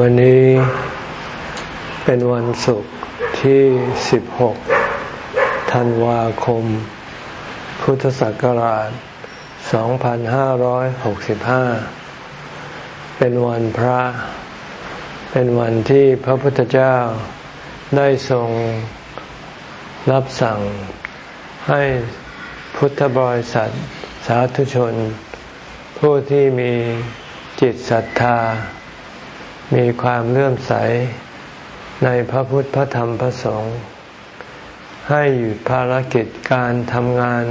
วันนี้เป็นวันศุกร์ที่ 16 ธันวาคม พุทธศักราช 2565 เป็นวันพระ เป็นวันที่พระพุทธเจ้าได้ทรงรับสั่งให้พุทธบริษัทสาธุชน ผู้ที่มีจิตศรัทธา มีความเลื่อมใสในพระพุทธพระธรรมพระสงฆ์ให้หยุดภารกิจการทำงาน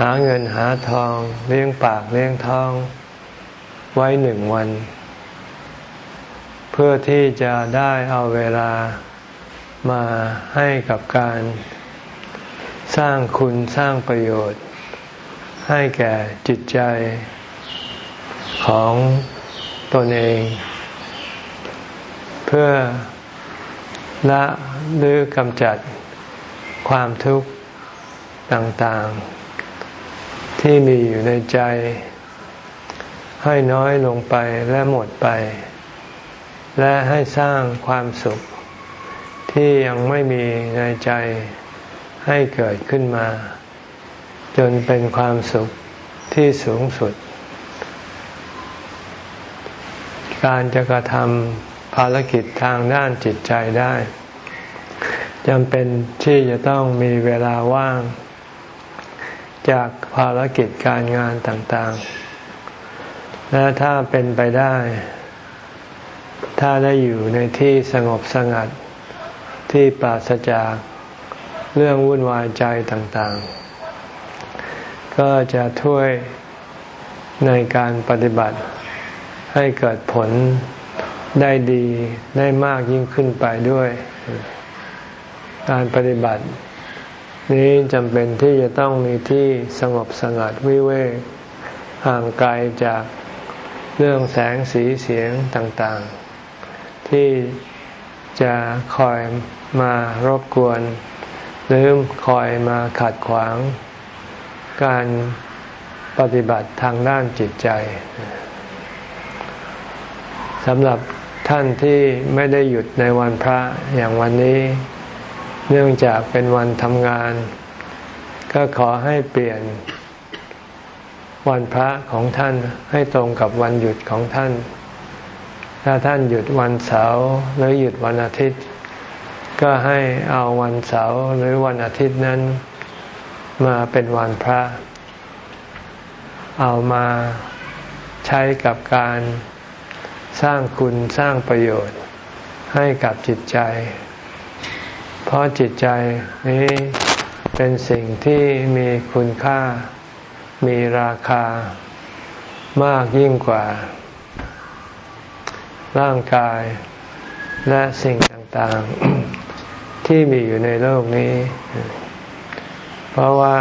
หาเงินหาทองเลี้ยงปากเลี้ยงท้อง ไว้หนึ่งวัน เพื่อที่จะได้เอาเวลามาให้กับการสร้างคุณสร้างประโยชน์ ให้แก่จิตใจของตนเอง เพื่อละหรือกำจัดความทุกข์ต่างๆ ที่มีอยู่ในใจ ให้น้อยลงไปและหมดไป และให้สร้างความสุข ที่ยังไม่มีในใจให้เกิดขึ้นมา จนเป็นความสุขที่สูงสุด การจะกระทำ ภารกิจทางด้านจิตใจได้จำเป็นที่จะต้องมีเวลาว่าง จากภารกิจการงานต่างๆ และถ้าเป็นไปได้ ถ้าได้อยู่ในที่สงบสงัดที่ปราศจากเรื่องวุ่นวายใจต่างๆ ก็จะช่วยในการปฏิบัติให้เกิดผล ได้ดีได้มากยิ่งขึ้นไปด้วย การปฏิบัติ นี้จำเป็นที่จะต้องมีที่สงบสงัดวิเวกห่างไกลจากเรื่องแสงสีเสียงต่างๆ ที่จะคอยมารบกวน หรือคอยมาขัดขวาง การปฏิบัติทางด้านจิตใจสำหรับ ท่านที่ไม่ได้หยุดในวันพระอย่างวันนี้ เนื่องจากเป็นวันทำงาน ก็ขอให้เปลี่ยนวันพระของท่านให้ตรงกับวันหยุดของท่าน ถ้าท่านหยุดวันเสาร์หรือหยุดวันอาทิตย์ ก็ให้เอาวันเสาร์หรือวันอาทิตย์นั้นมาเป็นวันพระ เอามาใช้กับการ สร้างคุณสร้างประโยชน์ให้กับจิตใจ เพราะจิตใจนี้เป็นสิ่งที่มีคุณค่า มีราคามากยิ่งกว่า ร่างกายและสิ่งต่างๆ ที่มีอยู่ในโลกนี้ เพราะว่า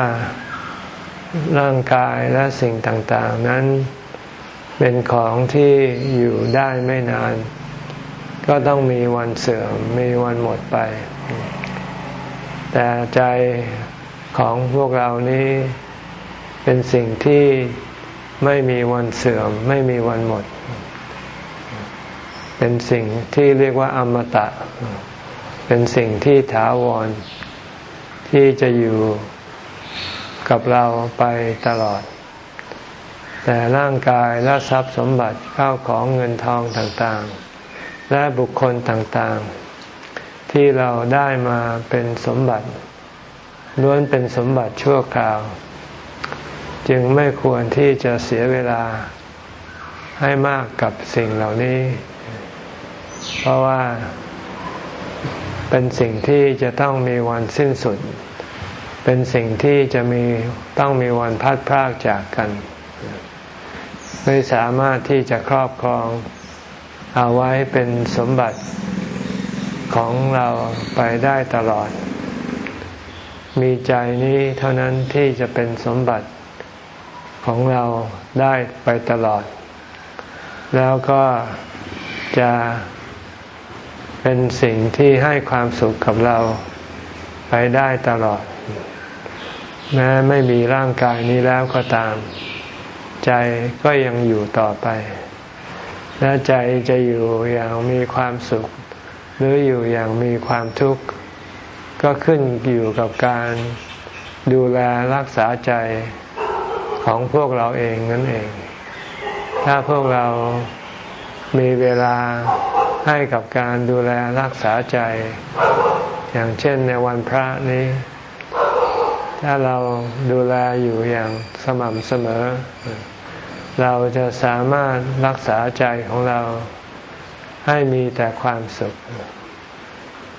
ร่างกายและสิ่งต่างๆ นั้น เป็นของที่อยู่ได้ไม่นาน ก็ต้องมีวันเสื่อมมีวันหมดไป แต่ใจของพวกเรานี้เป็นสิ่งที่ไม่มีวันเสื่อม ไม่มีวันหมด เป็นสิ่งที่เรียกว่าอมตะ เป็นสิ่งที่ถาวร ที่จะอยู่กับเราไปตลอด แต่ร่างกายและทรัพย์สมบัติเข้าของเงินทองต่างๆ และบุคคลต่างๆ ที่เราได้มาเป็นสมบัติล้วนเป็นสมบัติชั่วคราว จึงไม่ควรที่จะเสียเวลาให้มากกับสิ่งเหล่านี้ เพราะว่าเป็นสิ่งที่จะต้องมีวันสิ้นสุด เป็นสิ่งที่จะมีต้องมีวันพัดพรากจากกัน ไม่สามารถที่จะครอบครองเอาไว้เป็นสมบัติของเราไปได้ตลอด มีใจนี้เท่านั้นที่จะเป็นสมบัติของเราได้ไปตลอด แล้วก็จะเป็นสิ่งที่ให้ความสุขกับเราไปได้ตลอด แม้ไม่มีร่างกายนี้แล้วก็ตาม ใจก็ยังอยู่ต่อไป และใจจะอยู่อย่างมีความสุข หรืออยู่อย่างมีความทุกข์ ก็ขึ้นอยู่กับการดูแลรักษาใจของพวกเราเองนั่นเอง ถ้าพวกเรามีเวลาให้กับการดูแลรักษาใจ อย่างเช่นในวันพระนี้ ถ้าเราดูแลอยู่อย่างสม่ำเสมอ เราจะสามารถรักษาใจของเราให้มีแต่ความสุข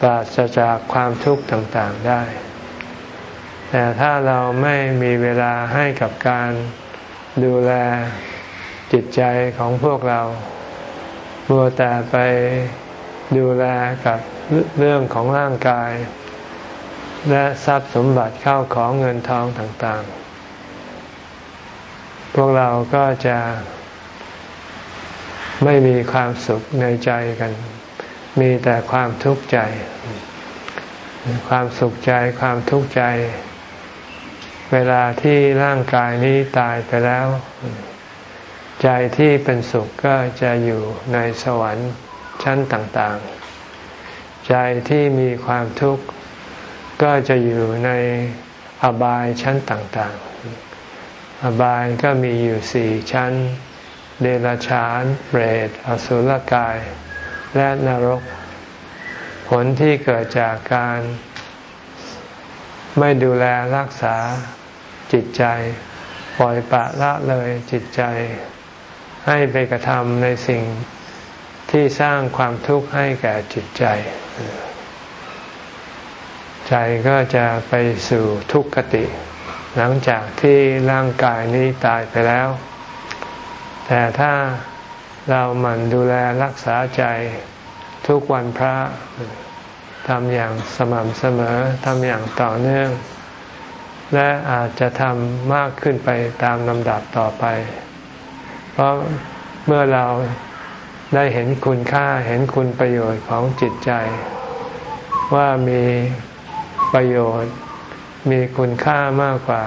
ปราศจากความทุกข์ต่างๆได้ แต่ถ้าเราไม่มีเวลาให้กับการดูแลจิตใจของพวกเรามัวแต่ไปดูแลกับเรื่องของร่างกาย และทรัพย์สมบัติเข้าของเงินทองต่างๆ พวกเราก็จะไม่มีความสุขในใจกัน มีแต่ความทุกข์ใจ ความสุขใจความทุกข์ใจ เวลาที่ร่างกายนี้ตายไปแล้ว ใจที่เป็นสุขก็จะอยู่ในสวรรค์ชั้นต่างๆ ใจที่มีความทุกข์ ก็จะอยู่ในอบายชั้นต่างๆ อบายก็มีอยู่สี่ชั้น เดรัจฉาน เปรต อสุรกาย และนรก ผลที่เกิดจากการ ไม่ดูแลรักษาจิตใจ ปล่อยปะละเลยจิตใจ ให้ไปกระทำในสิ่งที่สร้างความทุกข์ให้แก่จิตใจ ใจก็จะไปสู่ทุกขติ หลังจากที่ร่างกายนี้ตายไปแล้ว แต่ถ้าเราหมั่นดูแลรักษาใจทุกวันพระทำอย่างสม่ำเสมอทำอย่างต่อเนื่อง และอาจจะทำมากขึ้นไปตามลำดับต่อไป เพราะเมื่อเราได้เห็นคุณค่าเห็นคุณประโยชน์ของจิตใจ ว่ามี ประโยชน์ มีคุณค่ามากกว่า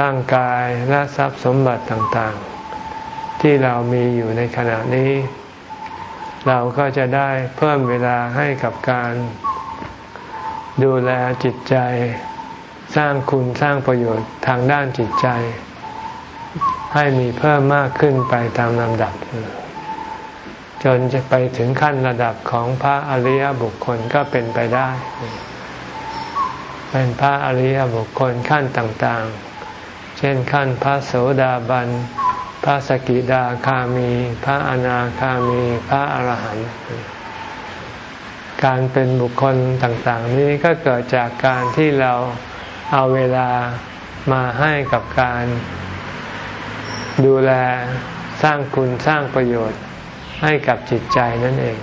ร่างกายและทรัพย์สมบัติต่างๆ ที่เรามีอยู่ในขณะนี้ เราก็จะได้เพิ่มเวลาให้กับการ ดูแลจิตใจ สร้างคุณสร้างประโยชน์ทางด้านจิตใจ ให้มีเพิ่มมากขึ้นไปตามลำดับจนจะไปถึงขั้นระดับของพระอริยบุคคลก็เป็นไปได้ เป็นพระอริยบุคคลขั้นต่างๆ เช่นขั้นพระโสดาบัน พระสกิดาคามี พระอนาคามี พระอรหันต์ การเป็นบุคคลต่างๆ นี้ก็เกิดจากการที่เราเอาเวลามาให้กับการดูแลสร้างคุณสร้างประโยชน์ให้กับจิตใจนั่นเอง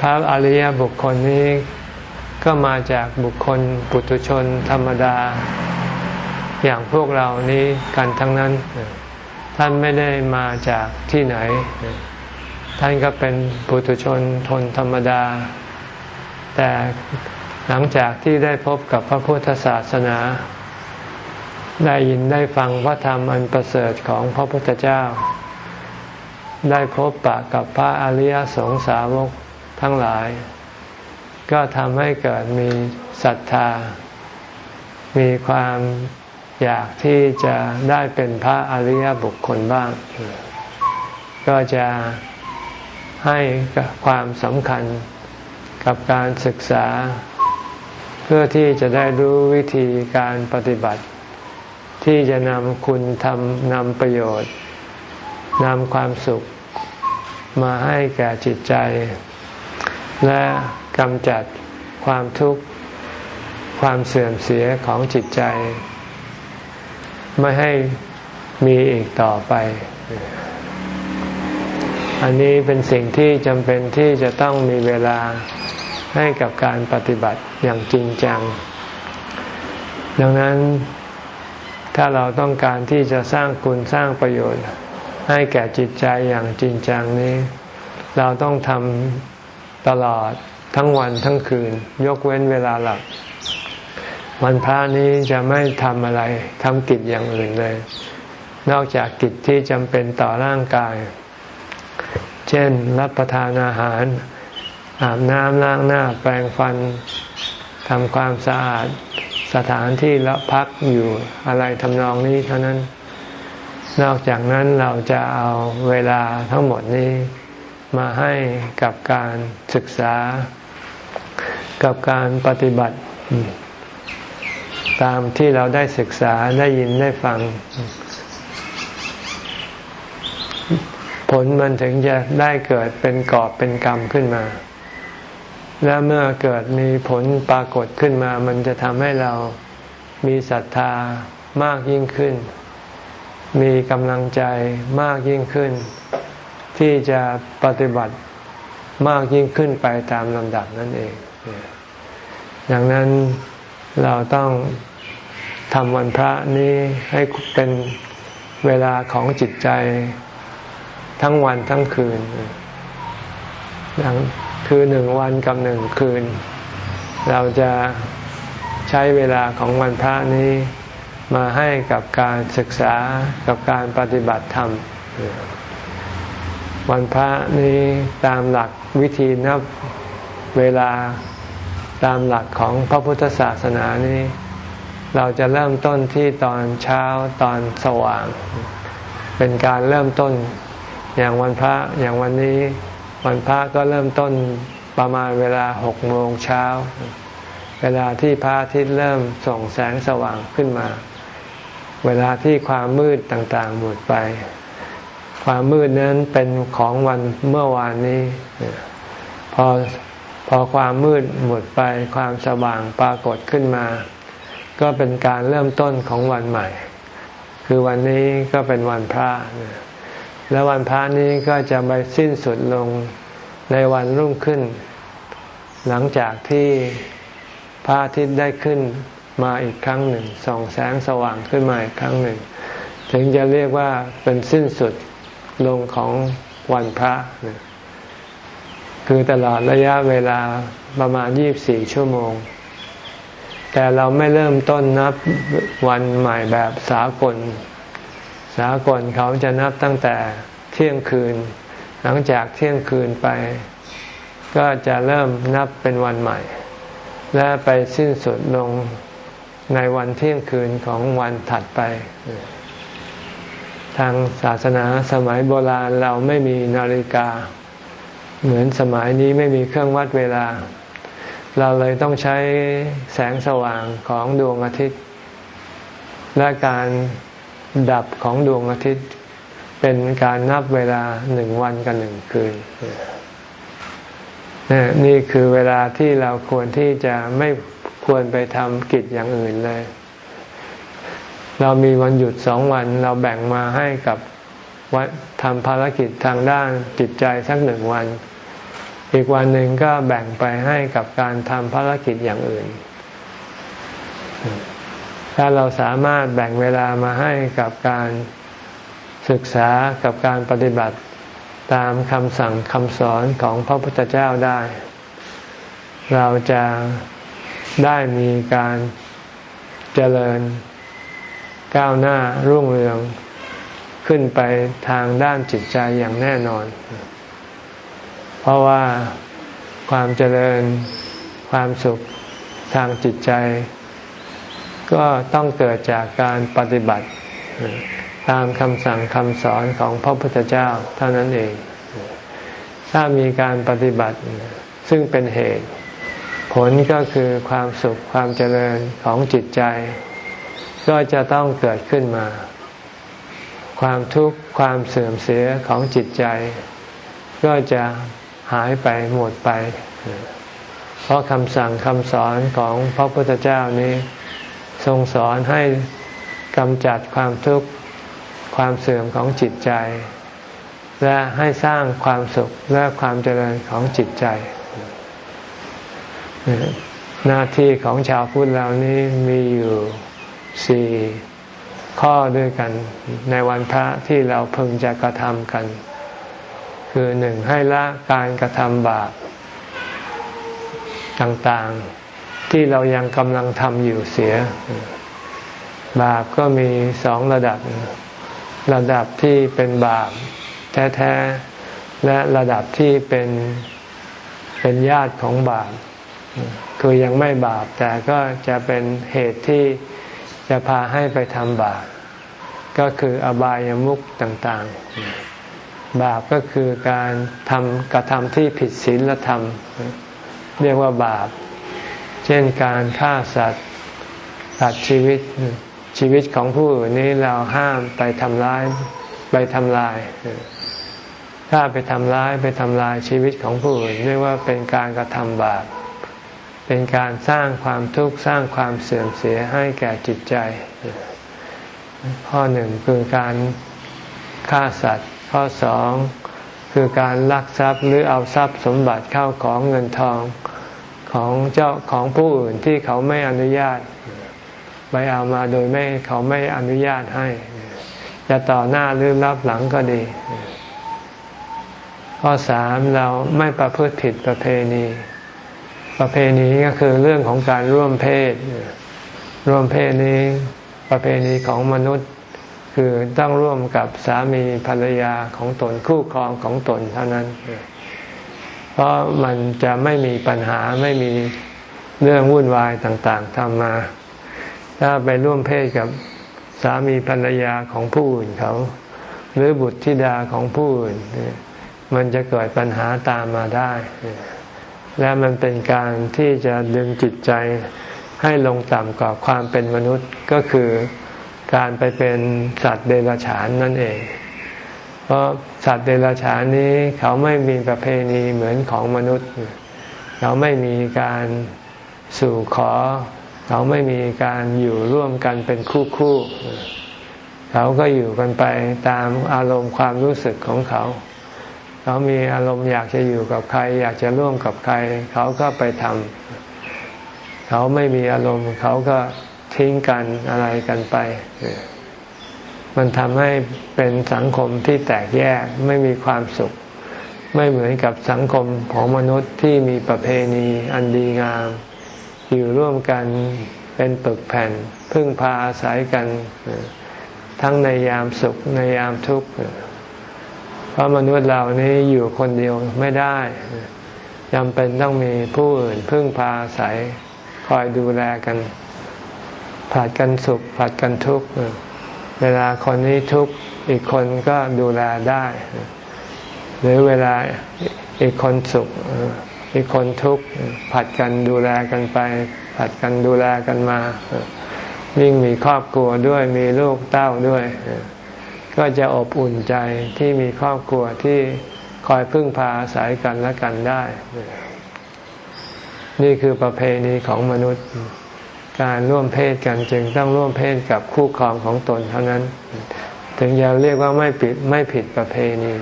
พระอริยบุคคลนี้ ก็มาจากบุคคลปุถุชนธรรมดา อย่างพวกเรานี้กันทั้งนั้น ท่านไม่ได้มาจากที่ไหน ท่านก็เป็นปุถุชนทนธรรมดา แต่หลังจากที่ได้พบกับพระพุทธศาสนา ได้ยินได้ฟังพระธรรมอันประเสริฐของพระพุทธเจ้า ได้พบปะกับพระอริยสงสาวกทั้งหลาย ก็ทำให้เกิดมีศรัทธา มีความอยากที่จะได้เป็นพระอริยบุคคลบ้าง ก็จะให้ความสำคัญกับการศึกษา เพื่อที่จะได้รู้วิธีการปฏิบัติ ที่จะนำคุณทำนำประโยชน์นำความสุขมาให้แก่จิตใจ และ กำจัดความทุกข์ ความเสื่อมเสียของจิตใจ ไม่ให้มีอีกต่อไป อันนี้เป็นสิ่งที่จำเป็นที่จะต้องมีเวลาให้กับการปฏิบัติอย่างจริงจัง ดังนั้นถ้าเราต้องการที่จะสร้างคุณสร้างประโยชน์ ให้แก่จิตใจอย่างจริงจังนี้ เราต้องทำตลอด ทั้งวันทั้งคืน ยกเว้นเวลาหลับ วันพระนี้จะไม่ทำอะไรทำกิจอย่างอื่นเลย นอกจากกิจที่จำเป็นต่อร่างกาย เช่น รับประทานอาหาร อาบน้ำล้างหน้าแปรงฟันทำความสะอาดสถานที่ละพักอยู่อะไรทำนองนี้เท่านั้น นอกจากนั้นเราจะเอาเวลาทั้งหมดนี้มาให้กับการศึกษา กับการปฏิบัติ ตามที่เราได้ศึกษาได้ยินได้ฟัง ผลมันถึงจะได้เกิดเป็นกอบเป็นกรรมขึ้นมา และเมื่อเกิดมีผลปรากฏขึ้นมา มันจะทำให้เรามีศรัทธามากยิ่งขึ้น มีกำลังใจมากยิ่งขึ้น ที่จะปฏิบัติมากยิ่งขึ้นไปตามลำดับนั่นเอง ดังนั้นเราต้องทำวันพระนี้ให้เป็นเวลาของจิตใจทั้งวันทั้งคืนดังคือหนึ่งวันกับหนึ่งคืน เราจะใช้เวลาของวันพระนี้มาให้กับการศึกษากับการปฏิบัติธรรม วันพระนี้ตามหลักวิธีนับเวลา ตามหลักของพระพุทธศาสนานี้ เราจะเริ่มต้นที่ตอนเช้าตอนสว่าง เป็นการเริ่มต้นอย่างวันพระอย่างวันนี้วันพระก็เริ่มต้นประมาณเวลาหกโมงเช้า เวลาที่พระอาทิตย์เริ่มส่งแสงสว่างขึ้นมา เวลาที่ความมืดต่างๆหมดไป ความมืดนั้นเป็นของวันเมื่อวานนี้ พอ พอความมืดหมดไปความสว่างปรากฏขึ้นมา ก็เป็นการเริ่มต้นของวันใหม่ คือวันนี้ก็เป็นวันพระ และวันพระนี้ก็จะไปสิ้นสุดลงในวันรุ่งขึ้น หลังจากที่พระอาทิตย์ได้ขึ้นมาอีกครั้งหนึ่งส่องแสงสว่างขึ้นมาอีกครั้งหนึ่ง ถึงจะเรียกว่าเป็นสิ้นสุดลงของวันพระ คือตลอดระยะเวลาประมาณ 24 ชั่วโมง แต่เราไม่เริ่มต้นนับวันใหม่แบบสากล สากลเขาจะนับตั้งแต่เที่ยงคืน หลังจากเที่ยงคืนไป ก็จะเริ่มนับเป็นวันใหม่ และไปสิ้นสุดลงในวันเที่ยงคืนของวันถัดไป ทางศาสนาสมัยโบราณเราไม่มีนาฬิกา เหมือนสมัยนี้ไม่มีเครื่องวัดเวลา เราเลยต้องใช้แสงสว่างของดวงอาทิตย์ และการดับของดวงอาทิตย์ เป็นการนับเวลาหนึ่งวันกับหนึ่งคืนนี่คือเวลาที่เราควรที่จะไม่ควรไปทำกิจอย่างอื่นเลย เรามีวันหยุดสองวันเราแบ่งมาให้กับวัด ทำภารกิจทางด้านจิตใจสักหนึ่งวัน อีกวันหนึ่งก็แบ่งไปให้กับการทำภารกิจอย่างอื่น ถ้าเราสามารถแบ่งเวลามาให้กับการศึกษากับการปฏิบัติตามคำสั่งคำสอนของพระพุทธเจ้าได้ เราจะได้มีการเจริญก้าวหน้ารุ่งเรือง ขึ้นไปทางด้านจิตใจอย่างแน่นอน เพราะว่าความเจริญความสุขทางจิตใจ ก็ต้องเกิดจากการปฏิบัติ ตามคำสั่งคำสอนของพระพุทธเจ้าเท่านั้นเอง ถ้ามีการปฏิบัติซึ่งเป็นเหตุ ผลก็คือความสุขความเจริญของจิตใจ ก็จะต้องเกิดขึ้นมา ความทุกข์ความเสื่อมเสียของจิตใจ ก็จะหายไปหมดไป เพราะคำสั่งคำสอนของพระพุทธเจ้านี้ ทรงสอนให้กำจัดความทุกข์ความเสื่อมของจิตใจ และให้สร้างความสุขและความเจริญของจิตใจ หน้าที่ของชาวพุทธเหล่านี้มีอยู่สี่ ข้อด้วยกันในวันพระที่เราพึงจะกระทำกัน คือหนึ่งให้ละการกระทำบาปต่างๆ ที่เรายังกำลังทำอยู่เสีย บาปก็มีสองระดับ ระดับที่เป็นบาปแท้ๆ และระดับที่เป็นเป็นญาติของบาป คือยังไม่บาปแต่ก็จะเป็นเหตุที่ จะพาให้ไปทำบาปก็คืออบายามุขต่างๆ บาปก็คือการทำกระทำที่ผิดศีลธรรม เรียกว่าบาป เช่นการฆ่าสัตว์ตัดชีวิตชีวิตของผู้อื่นนี้เราห้ามไปทำร้ายไปทำลาย ถ้าไปทำร้ายไปทำลายชีวิตของผู้อื่นเรียกว่าเป็นการกระทำบาป เป็นการสร้างความทุกข์สร้างความเสื่อมเสียให้แก่จิตใจ ข้อหนึ่งคือการฆ่าสัตว์ ข้อสองคือการลักทรัพย์หรือเอาทรัพย์สมบัติเข้าของเงินทองของเจ้าของผู้อื่นที่เขาไม่อนุญาตไปเอามาโดยไม่เขาไม่อนุญาตให้ จะต่อหน้าหรือรับหลังก็ดี ข้อสามเราไม่ประพฤติผิดประเพณี ประเพณีก็คือเรื่องของการร่วมเพศ ร่วมเพศนี้ประเพณีของมนุษย์ คือต้องร่วมกับสามีภรรยาของตนคู่ครองของตนเท่านั้น เพราะมันจะไม่มีปัญหาไม่มีเรื่องวุ่นวายต่างๆทำมา ถ้าไปร่วมเพศกับสามีภรรยาของผู้อื่นเขา หรือบุตรธิดาของผู้อื่น มันจะเกิดปัญหาตามมาได้ และมันเป็นการที่จะดึงจิตใจให้ลงต่ำกว่าความเป็นมนุษย์ก็คือการไปเป็นสัตว์เดรัจฉานนั่นเอง เพราะสัตว์เดรัจฉานนี้เขาไม่มีประเพณีเหมือนของมนุษย์ เขาไม่มีการสู่ขอ เขาไม่มีการอยู่ร่วมกันเป็นคู่คู่ เขาก็อยู่กันไปตามอารมณ์ความรู้สึกของเขา เขามีอารมณ์อยากจะอยู่กับใคร อยากจะร่วมกับใคร เขาก็ไปทำเขาไม่มีอารมณ์ เขาก็ทิ้งกันอะไรกันไป มันทำให้เป็นสังคมที่แตกแยกไม่มีความสุข ไม่เหมือนกับสังคมของมนุษย์ที่มีประเพณีอันดีงาม อยู่ร่วมกันเป็นปึกแผ่น พึ่งพาอาศัยกัน ทั้งในยามสุขในยามทุกข์ ราะมนุษย์เหล่านี้อยู่คนเดียวไม่ได้จำเป็นต้องมีผู้อื่นพึ่งพาอาศัยคอยดูแลกันผัดกันสุขผัดกันทุกข์เวลาคนนี้ทุกข์อีกคนก็ดูแลได้ หรือเวลาอีกคนสุขอีกคนทุกข์ผัดกันดูแลกันไป ผัดกันดูแลกันมา ยิ่งมีครอบครัวด้วยมีลูกเต้าด้วย ก็จะอบอุ่นใจที่มีครอบครัวที่คอยพึ่งพาอาศัยกันและกันได้ นี่คือประเพณีของมนุษย์ การร่วมเพศกันจึงต้องร่วมเพศกับคู่ครองของตนเท่านั้น ถึงจะเรียกว่าไม่ผิดไม่ผิดประเพณี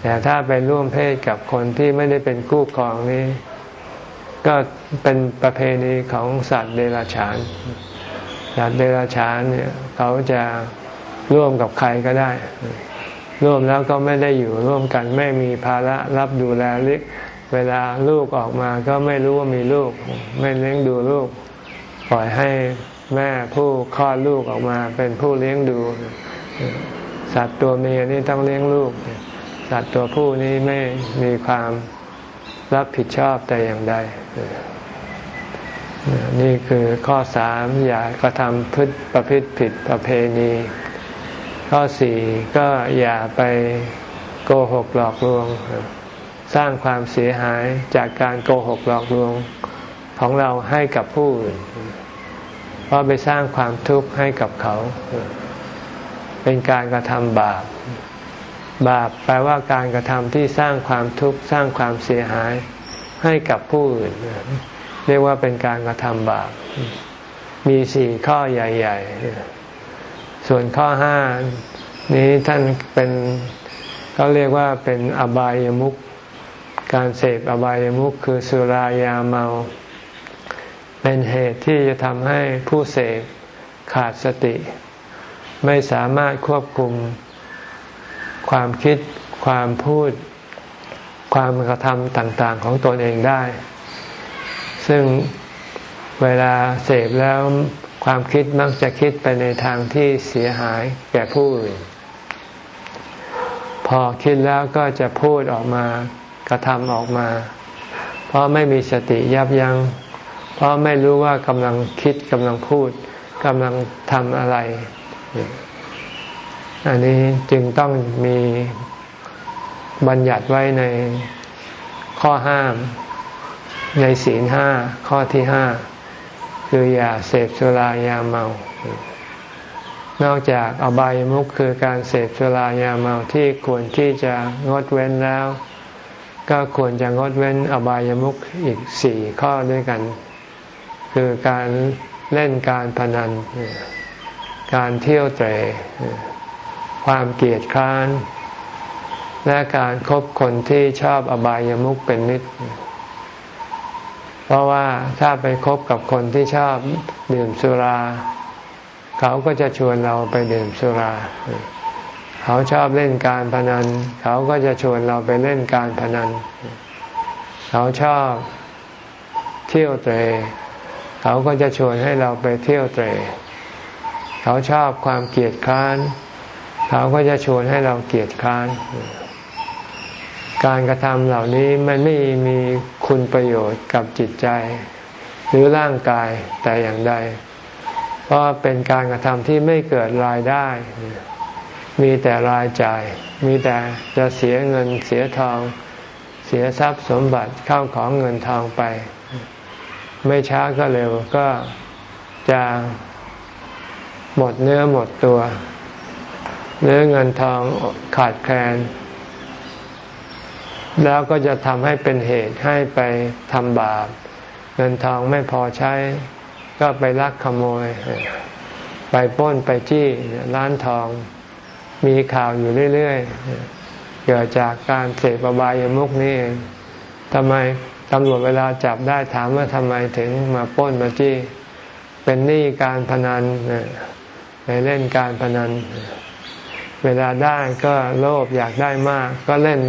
แต่ถ้าไปร่วมเพศกับคนที่ไม่ได้เป็นคู่ครองนี้ ก็เป็นประเพณีของสัตว์เดรัจฉานสัตว์เดรัจฉานเนี่ยเขาจะ ร่วมกับใครก็ได้ ร่วมแล้วก็ไม่ได้อยู่ร่วมกันไม่มีภาระรับดูแลเล็กเวลาลูกออกมาก็ไม่รู้ว่ามีลูก ไม่เลี้ยงดูลูก ปล่อยให้แม่ผู้คลอดลูกออกมา เป็นผู้เลี้ยงดู สัตว์ตัวเมียนี่ต้องเลี้ยงลูก สัตว์ตัวผู้นี้ไม่มีความรับผิดชอบแต่อย่างใดนี่คือข้อสามอย่ากระทำพฤติประพฤติผิดประเพณี ข้อสี่ก็อย่าไปโกหกหลอกลวง สร้างความเสียหายจากการโกหกหลอกลวงของเราให้กับผู้อื่นเพราะไปสร้างความทุกข์ให้กับเขา เป็นการกระทำบาป บาปแปลว่าการกระทำที่สร้างความทุกข์สร้างความเสียหายให้กับผู้อื่น เรียกว่าเป็นการกระทำบาป มีสี่ข้อใหญ่ ๆ ส่วนข้อห้านี้ท่านเป็นเขาเรียกว่าเป็นอบายมุขการเสพอบายามุขคือสุรายาเมา เป็นเหตุที่จะทำให้ผู้เสพขาดสติ ไม่สามารถควบคุมความคิด ความพูด ความกระทำต่างๆของตนเองได้ ซึ่งเวลาเสพแล้ว ความคิดมักจะคิดไปในทางที่เสียหายแก่ผู้อื่น พอคิดแล้วก็จะพูดออกมากระทำออกมา เพราะไม่มีสติยับยัง้ง เพราะไม่รู้ว่ากำลังคิดกำลังพูดกำลังทำอะไร อันนี้จึงต้องมีบัญญัติไว้ในข้อห้าม ในศีลห้าข้อที่ห้า คืออย่าเสพสุรายาเมา นอกจากอบายมุขคือการเสพสุรายาเมาที่ควรที่จะงดเว้นแล้ว ก็ควรจะงดเว้นอบายมุขอีกสี่ข้อด้วยกัน คือการเล่นการพนัน การเที่ยวเตะความเกลียดคร้าน และการครบคนที่ชอบอบายามุขเป็นมิตร เพราะว่าถ้าไปคบกับคนที่ชอบดื่มสุรา เขาก็จะชวนเราไปดื่มสุรา เขาชอบเล่นการพนัน เขาก็จะชวนเราไปเล่นการพนัน เขาชอบเที่ยวเตะเขาก็จะชวนให้เราไปเที่ยวเตะเขาชอบความเกลียดคร้าน เขาก็จะชวนให้เราเกลียดคร้าน การกระทำเหล่านี้มันไม่มีคุณประโยชน์กับจิตใจ หรือร่างกายแต่อย่างใด เพราะเป็นการกระทำที่ไม่เกิดรายได้ มีแต่รายจ่าย มีแต่จะเสียเงินเสียทอง เสียทรัพย์สมบัติเข้าของเงินทองไป ไม่ช้าก็เร็วก็จะหมดเนื้อหมดตัว เนื้อเงินทองขาดแคลน แล้วก็จะทำให้เป็นเหตุให้ไปทำบาป เงินทองไม่พอใช้ก็ไปลักขโมย ไปป้นไปจี้ร้านทอง มีข่าวอยู่เรื่อยๆเกิดจากการเสพบายามุกนี่ทำไมตำรวจเวลาจับได้ถามว่าทำไมถึงมาป้นมาจี้ เป็นหนี้การพนันไปเล่นการพนัน เวลาได้ก็โลภอยากได้มาก ก็เล่น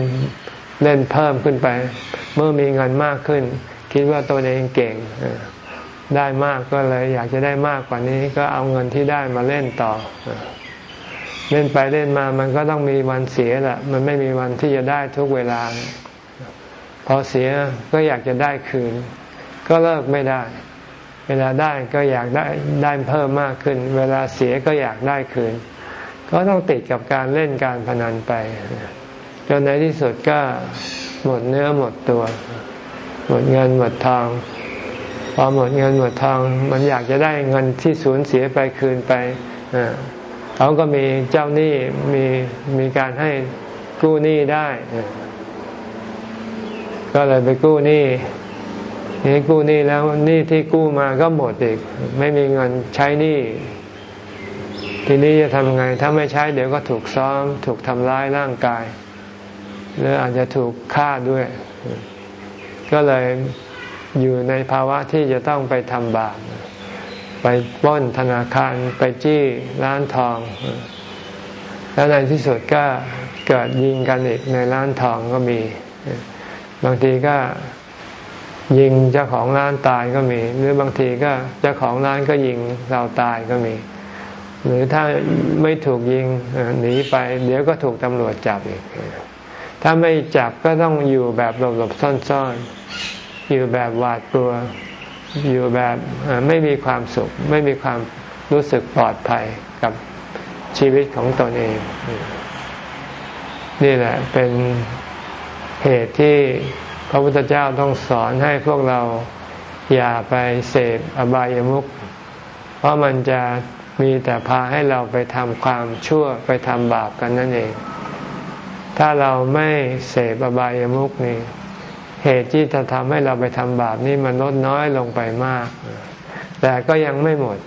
เล่นเพิ่มขึ้นไป เมื่อมีเงินมากขึ้น คิดว่าตัวเองเก่งได้มากก็เลย อยากจะได้มากกว่านี้ก็เอาเงินที่ได้มาเล่นต่อ เล่นไปเล่นมามันก็ต้องมีวันเสียแหละมันไม่มีวันที่จะได้ทุกเวลา พอเสียก็อยากจะได้คืน ก็เลิกไม่ได้ เวลาได้ก็อยากได้ได้เพิ่มมากขึ้น เวลาเสียก็อยากได้คืน ก็ต้องติดกับการเล่นการพนันไป จนในที่สุดก็หมดเนื้อหมดตัว หมดเงินหมดทองพอหมดเงินหมดทอง มันอยากจะได้เงินที่สูญเสียไปคืนไปเขาก็มีเจ้าหนี้มีมีการให้กู้หนี้ได้ ก็เลยไปกู้หนี้นี่กู้หนี้แล้วหนี้ที่กู้มาก็หมดอีก ไม่มีเงินใช้หนี้ทีนี้จะทำไง ถ้าไม่ใช้เดี๋ยวก็ถูกซ้อม ถูกทำร้ายร่างกาย หรืออาจจะถูกฆ่าด้วย ก็เลยอยู่ในภาวะที่จะต้องไปทำบาปไปป้นธนาคารไปจี้ร้านทอง แล้วในที่สุดก็เกิดยิงกันอีกในร้านทองก็มี บางทีก็ยิงเจ้าของร้านตายก็มี หรือบางทีก็เจ้าของร้านก็ยิงเราตายก็มี หรือถ้าไม่ถูกยิงหนีไป เดี๋ยวก็ถูกตำรวจจับอีก ถ้าไม่จับก็ต้องอยู่แบบหลบๆซ่อนๆ อยู่แบบหวาดกลัว อยู่แบบไม่มีความสุข ไม่มีความรู้สึกปลอดภัยกับชีวิตของตนเอง นี่แหละเป็นเหตุที่พระพุทธเจ้าต้องสอนให้พวกเราอย่าไปเสพอบายามุข เพราะมันจะมีแต่พาให้เราไปทำความชั่วไปทำบาปกันนั่นเอง ถ้าเราไม่เสพอบายามุขนี่เหตุที่จะทำให้เราไปทำบาปนี่มันลดน้อยลงไปมาก แต่ก็ยังไม่หมด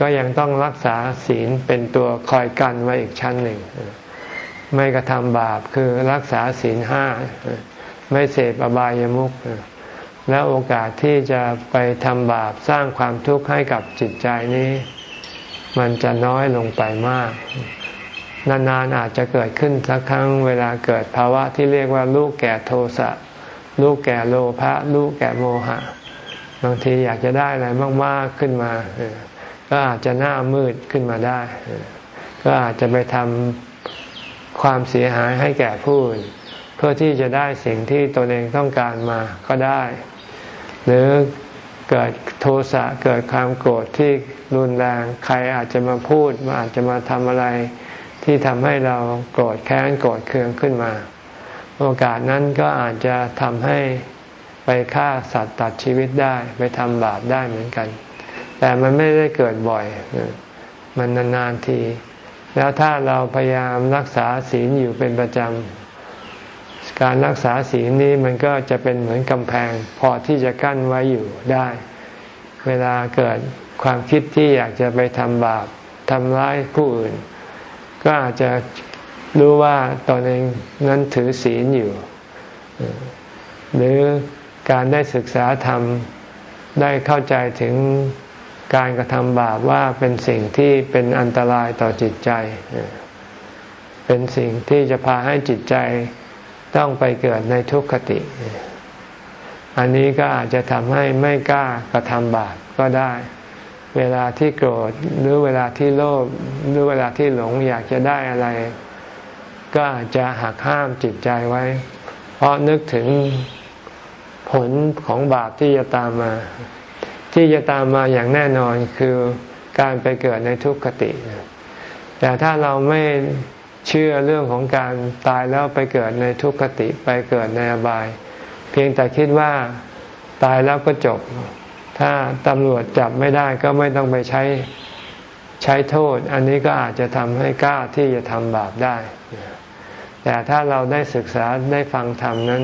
ก็ยังต้องรักษาศีลเป็นตัวคอยกันไว้อีกชั้นหนึ่ง ไม่กระทำบาปคือรักษาศีลห้า ไม่เสพอบายามุขและโอกาสที่จะไปทำบาปสร้างความทุกข์ให้กับจิตใจนี้ มันจะน้อยลงไปมาก นานๆอาจจะเกิดขึ้นสักครั้งเวลาเกิดภาวะที่เรียกว่าลูกแก่โทสะลูกแก่โลภะลูกแก่โมหะ บางทีอยากจะได้อะไรมากๆขึ้นมา ก็อาจจะหน้ามืดขึ้นมาได้ ก็อาจจะไปทำความเสียหายให้แก่ผู้อื่นเพื่อที่จะได้สิ่งที่ตนเองต้องการมาก็ได้ หรือเกิดโทสะเกิดความโกรธที่รุนแรง ใครอาจจะมาพูดมาอาจจะมาทำอะไร ที่ทำให้เราโกรธแค้นโกรธเคืองขึ้นมา โอกาสนั้นก็อาจจะทำให้ไปฆ่าสัตว์ตัดชีวิตได้ ไปทำบาปได้เหมือนกัน แต่มันไม่ได้เกิดบ่อย มันนานๆที แล้วถ้าเราพยายามรักษาศีลอยู่เป็นประจำ การรักษาศีลนี้มันก็จะเป็นเหมือนกำแพง พอที่จะกั้นไว้อยู่ได้ เวลาเกิดความคิดที่อยากจะไปทำบาปทำร้ายผู้อื่น ก็อาจจะรู้ว่าตอนเองนั้นถือศีลอยู่ หรือการได้ศึกษาธรรมได้เข้าใจถึงการกระทำบาปว่าเป็นสิ่งที่เป็นอันตรายต่อจิตใจ เป็นสิ่งที่จะพาให้จิตใจต้องไปเกิดในทุกขติ อันนี้ก็อาจจะทำให้ไม่กล้ากระทำบาปก็ได้ เวลาที่โกรธหรือเวลาที่โลภหรือเวลาที่หลงอยากจะได้อะไร ก็จะหักห้ามจิตใจไว้ เพราะนึกถึงผลของบาปที่จะตามมา ที่จะตามมาอย่างแน่นอนคือการไปเกิดในทุกขติ แต่ถ้าเราไม่เชื่อเรื่องของการตายแล้วไปเกิดในทุกขติไปเกิดในอบาย เพียงแต่คิดว่าตายแล้วก็จบ ถ้าตำรวจจับไม่ได้ก็ไม่ต้องไปใช้ใช้โทษ อันนี้ก็อาจจะทำให้กล้าที่จะทำบาปได้ แต่ถ้าเราได้ศึกษาได้ฟังธรรมนั้น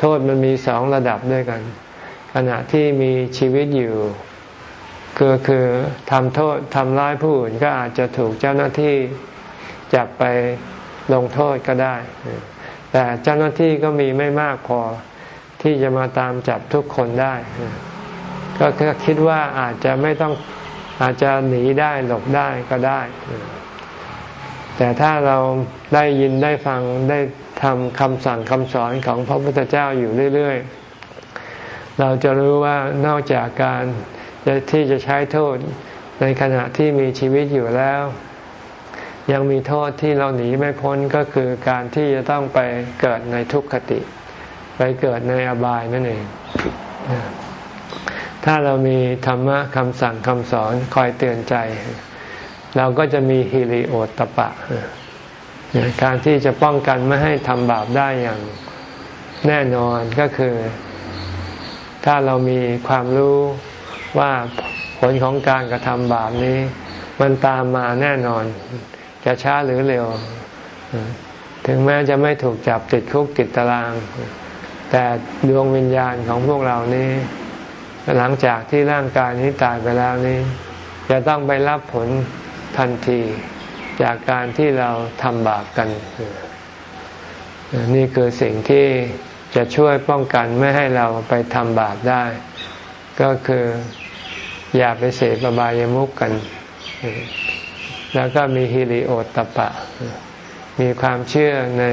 โทษมันมีสองระดับด้วยกัน ขณะที่มีชีวิตอยู่ก็คือทำโทษทำร้ายผู้อื่นก็อาจจะถูกเจ้าหน้าที่จับไปลงโทษก็ได้ แต่เจ้าหน้าที่ก็มีไม่มากพอที่จะมาตามจับทุกคนได้ ก็คิดว่าอาจจะไม่ต้องอาจจะหนีได้หลบได้ก็ได้ แต่ถ้าเราได้ยินได้ฟังได้ทำคำสั่งคำสอนของพระพุทธเจ้าอยู่เรื่อย ๆ เราจะรู้ว่านอกจากการที่จะใช้โทษในขณะที่มีชีวิตอยู่แล้ว ยังมีโทษที่เราหนีไม่พ้นก็คือการที่จะต้องไปเกิดในทุกขติ ไปเกิดในอบายนั่นเอง ถ้าเรามีธรรมะคำสั่งคำสอนคอยเตือนใจ เราก็จะมีฮิริโอตปะ การที่จะป้องกันไม่ให้ทำบาปได้อย่างแน่นอนก็คือ ถ้าเรามีความรู้ว่าผลของการกระทำบาปนี้ มันตามมาแน่นอน จะช้าหรือเร็ว ถึงแม้จะไม่ถูกจับติดคุกติดตาราง แต่ดวงวิญญาณของพวกเรานี้ หลังจากที่ร่างกายนี้ตายไปแล้วนี้ จะต้องไปรับผลทันทีจากการที่เราทำบาปกัน นี่คือสิ่งที่จะช่วยป้องกันไม่ให้เราไปทำบาปได้ ก็คืออย่าไปเสพบายามุกกัน แล้วก็มีฮิริโอตตปะ มีความเชื่อใน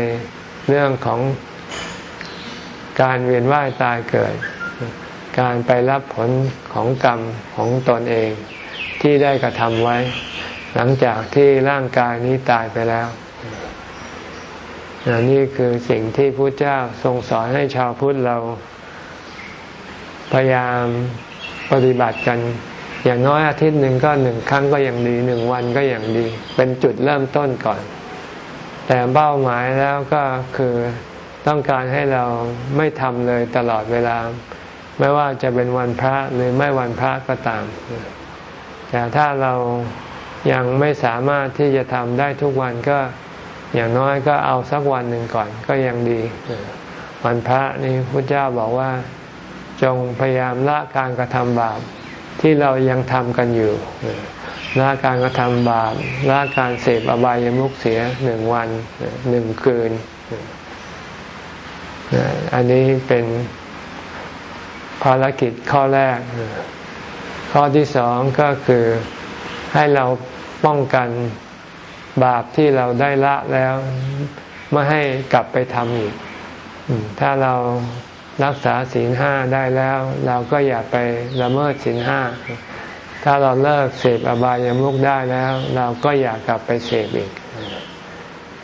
เรื่องของการเวียนว่ายตายเกิด การไปรับผลของกรรมของตนเองที่ได้กระทำไว้ หลังจากที่ร่างกายนี้ตายไปแล้วนี่คือสิ่งที่พระเจ้าทรงสอนให้ชาวพุทธเรา พยายามปฏิบัติกัน อย่างน้อยอาทิตย์หนึ่งก็หนึ่งครั้งก็ยังดีหนึ่งวันก็ยังดี เป็นจุดเริ่มต้นก่อน แต่เป้าหมายแล้วก็คือต้องการให้เราไม่ทำเลยตลอดเวลา ไม่ว่าจะเป็นวันพระหรือไม่วันพระก็ตาม แต่ถ้าเรายังไม่สามารถที่จะทำได้ทุกวันก็อย่างน้อยก็เอาสักวันหนึ่งก่อนก็ยังดี วันพระนี่พระเจ้าบอกว่าจงพยายามละการกระทำบาปที่เรายังทำกันอยู่ละการกระทำบาปละการเสพอบายามุขเสียหนึ่งวันหนึ่งคืน อันนี้เป็น ภารกิจข้อแรก ข้อที่สองก็คือให้เราป้องกันบาปที่เราได้ละแล้วไม่ให้กลับไปทำอีก ถ้าเรารักษาศีลห้าได้แล้ว เราก็อย่าไปละเมิดศีลห้า ถ้าเราเลิกเสพอบายามุขได้แล้ว เราก็อย่ากลับไปเสพอีก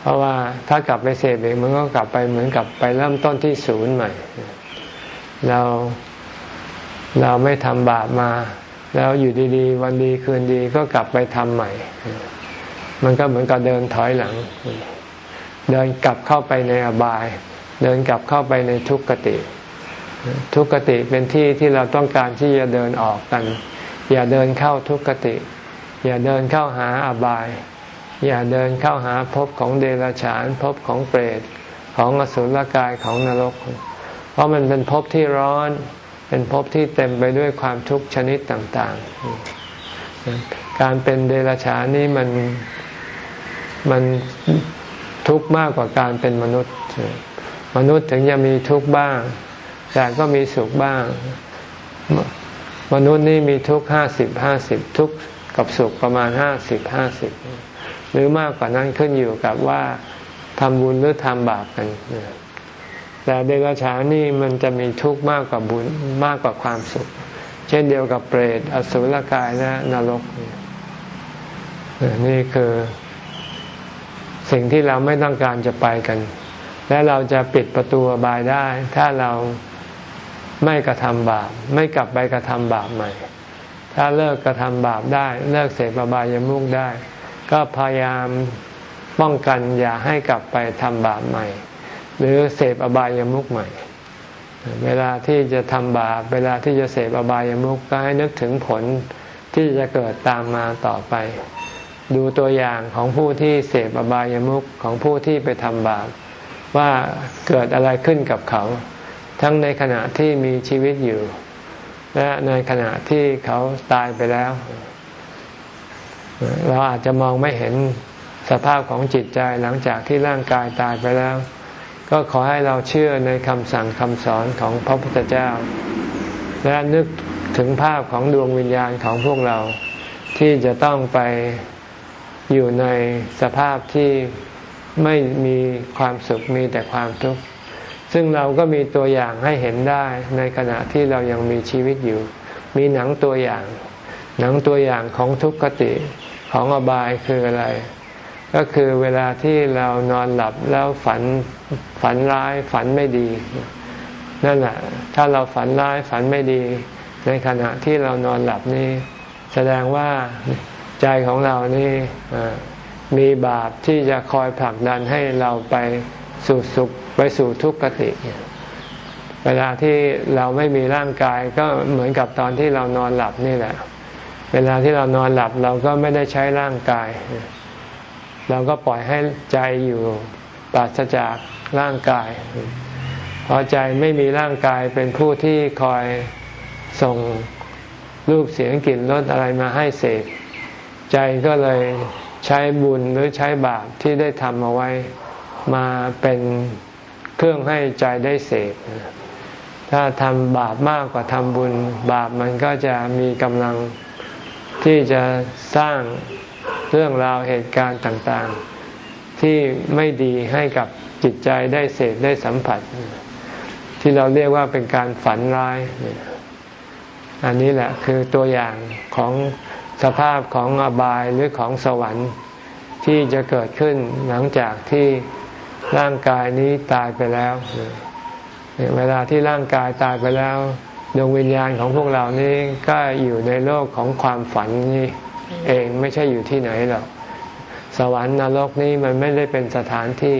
เพราะว่าถ้ากลับไปเสพอีกมันก็กลับไปเหมือนกับไปเริ่มต้นที่ศูนย์ใหม่ เรา เราไม่ทำบาปมา แล้วอยู่ดีๆ วันดีคืนดีก็กลับไปทำใหม่ มันก็เหมือนกับเดินถอยหลัง เดินกลับเข้าไปในอบาย เดินกลับเข้าไปในทุกขติ ทุกขติเป็นที่ที่เราต้องการที่จะเดินออกกัน อย่าเดินเข้าทุกขติ อย่าเดินเข้าหาอบาย อย่าเดินเข้าหาภพของเดรัจฉานภพของเปรตของอสุรกายของนรก เพราะมันเป็นภพที่ร้อน เป็นภพที่เต็มไปด้วยความทุกข์ชนิดต่าง ๆ การเป็นเดรัจฉานนี้มันมันทุกข์มากกว่าการเป็นมนุษย์ มนุษย์ถึงจะมีทุกข์บ้าง แต่ก็มีสุขบ้าง มนุษย์นี่มีทุกข์ห้าสิบห้าสิบทุกข์กับสุขประมาณห้าสิบห้าสิบหรือมากกว่านั้นขึ้นอยู่กับว่าทำบุญหรือทำบาปกัน แต่เดรัจฉานนี่มันจะมีทุกข์มากกว่าบุญมากกว่าความสุข เช่นเดียวกับเปรตอสุรกายและนรก นี่คือสิ่งที่เราไม่ต้องการจะไปกัน และเราจะปิดประตูบายได้ ถ้าเราไม่กระทำบาป ไม่กลับไปกระทำบาปใหม่ ถ้าเลิกกระทำบาปได้ เลิกเสพบายามุกได้ ก็พยายามป้องกันอย่าให้กลับไปทำบาปใหม่ หรือเสพอบายามุขใหม่ เวลาที่จะทำบาปเวลาที่จะเสพอบายามุขก็ให้นึกถึงผลที่จะเกิดตามมาต่อไป ดูตัวอย่างของผู้ที่เสพอบายามุขของผู้ที่ไปทำบาปว่าเกิดอะไรขึ้นกับเขา ทั้งในขณะที่มีชีวิตอยู่ และในขณะที่เขาตายไปแล้ว เราอาจจะมองไม่เห็นสภาพของจิตใจหลังจากที่ร่างกายตายไปแล้ว ก็ขอให้เราเชื่อในคำสั่งคำสอนของพระพุทธเจ้า และนึกถึงภาพของดวงวิญญาณของพวกเรา ที่จะต้องไปอยู่ในสภาพที่ไม่มีความสุขมีแต่ความทุกข์ซึ่งเราก็มีตัวอย่างให้เห็นได้ในขณะที่เรายังมีชีวิตอยู่ มีหนังตัวอย่าง หนังตัวอย่างของทุกขติของอบายคืออะไร ก็คือเวลาที่เรานอนหลับแล้วฝันฝันร้ายฝันไม่ดีนั่นแหละถ้าเราฝันร้ายฝันไม่ดี ในขณะที่เรานอนหลับนี่แสดงว่าใจของเรานี่มีบาปที่จะคอยผลักดันให้เราไปสู่สุขไปสู่ทุกขติ เวลาที่เราไม่มีร่างกายก็เหมือนกับตอนที่เรานอนหลับนี่แหละ เวลาที่เรานอนหลับเราก็ไม่ได้ใช้ร่างกาย เราก็ปล่อยให้ใจอยู่ปราศจากร่างกายพอใจไม่มีร่างกายเป็นผู้ที่คอยส่งรูปเสียงกลิ่นรสอะไรมาให้เสพใจก็เลยใช้บุญหรือใช้บาปที่ได้ทำเอาไว้มาเป็นเครื่องให้ใจได้เสพถ้าทำบาปมากกว่าทำบุญ บาปมันก็จะมีกำลังที่จะสร้าง เรื่องราวเหตุการณ์ต่างๆ ที่ไม่ดีให้กับจิตใจได้เสพได้สัมผัส ที่เราเรียกว่าเป็นการฝันร้าย อันนี้แหละคือตัวอย่างของสภาพของอบายหรือของสวรรค์ที่จะเกิดขึ้นหลังจากที่ร่างกายนี้ตายไปแล้ว เวลาที่ร่างกายตายไปแล้ว ดวงวิญญาณของพวกเรานี่ก็อยู่ในโลกของความฝันนี่ เองไม่ใช่อยู่ที่ไหนหรอกสวรรค์นรกนี้มันไม่ได้เป็นสถานที่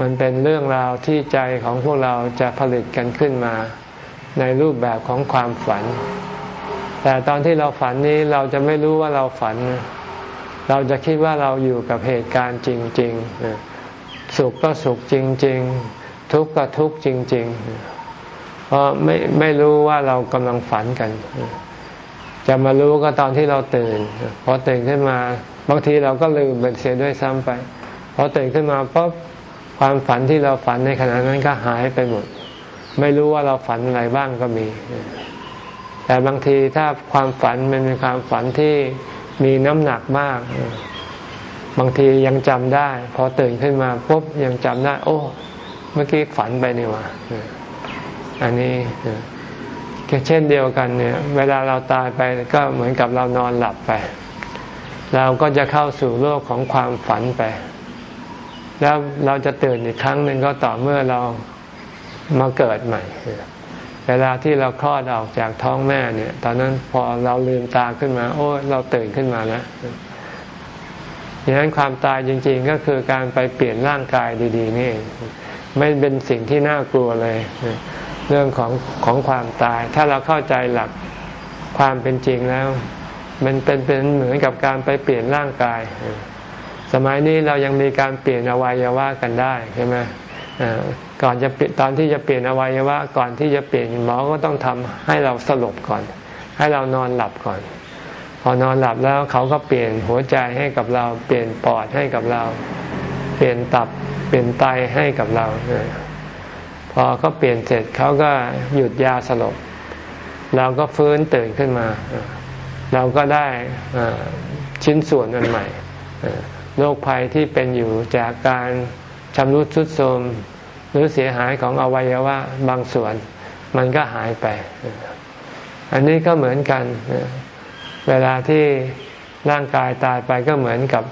มันเป็นเรื่องราวที่ใจของพวกเราจะผลิตกันขึ้นมา ในรูปแบบของความฝัน แต่ตอนที่เราฝันนี้เราจะไม่รู้ว่าเราฝัน เราจะคิดว่าเราอยู่กับเหตุการณ์จริง ๆ สุขก็สุขจริง ๆ ทุกข์ก็ทุกข์จริง ๆ เพราะไม่ไม่รู้ว่าเรากำลังฝันกัน จะมารู้ก็ตอนที่เราตื่น พอตื่นขึ้นมา บางทีเราก็ลืมเป็นเสียด้วยซ้ำไป พอตื่นขึ้นมาปุ๊บความฝันที่เราฝันในขณะนั้นก็หายไปหมด ไม่รู้ว่าเราฝันอะไรบ้างก็มี แต่บางทีถ้าความฝันมันเป็นความฝันที่มีน้ำหนักมาก บางทียังจำได้ พอตื่นขึ้นมาปุ๊บยังจำได้ โอ้ เมื่อกี้ฝันไปนี่ว่าอันนี้ เช่นเดียวกันเนี่ยเวลาเราตายไปก็เหมือนกับเรานอนหลับไป เราก็จะเข้าสู่โลกของความฝันไป แล้วเราจะตื่นอีกครั้งหนึ่งก็ต่อเมื่อเรามาเกิดใหม่ เวลาที่เราคลอดออกจากท้องแม่เนี่ย ตอนนั้นพอเราลืมตาขึ้นมา โอ้เราตื่นขึ้นมาแล้วอย่างนั้นความตายจริง ๆ ก็คือการไปเปลี่ยนร่างกายดี ๆ นี่ไม่เป็นสิ่งที่น่ากลัวเลย เรื่องของของความตาย ถ้าเราเข้าใจหลักความเป็นจริงแล้ว มันเป็นเป็นเหมือนกับการไปเปลี่ยนร่างกาย สมัยนี้เรายังมีการเปลี่ยนอวัยวะกันได้ใช่ไหมก่อนจะตอนที่จะเปลี่ยนอวัยวะ ก่อนที่จะเปลี่ยนหมอก็ต้องทำให้เราสลบก่อน ให้เรานอนหลับก่อน พอนอนหลับแล้วเขาก็เปลี่ยนหัวใจให้กับเรา เปลี่ยนปอดให้กับเรา เปลี่ยนตับ เปลี่ยนไตให้กับเรา พอเขาเปลี่ยนเสร็จเขาก็หยุดยาสลบ เราก็ฟื้นตื่นขึ้นมา เราก็ได้ชิ้นส่วนอันใหม่โรคภัยที่เป็นอยู่จากการชำรุดทรุดโทรมหรือเสียหายของอวัยวะบางส่วน มันก็หายไป อันนี้ก็เหมือนกัน เวลาที่ร่างกายตายไปก็เหมือนกับ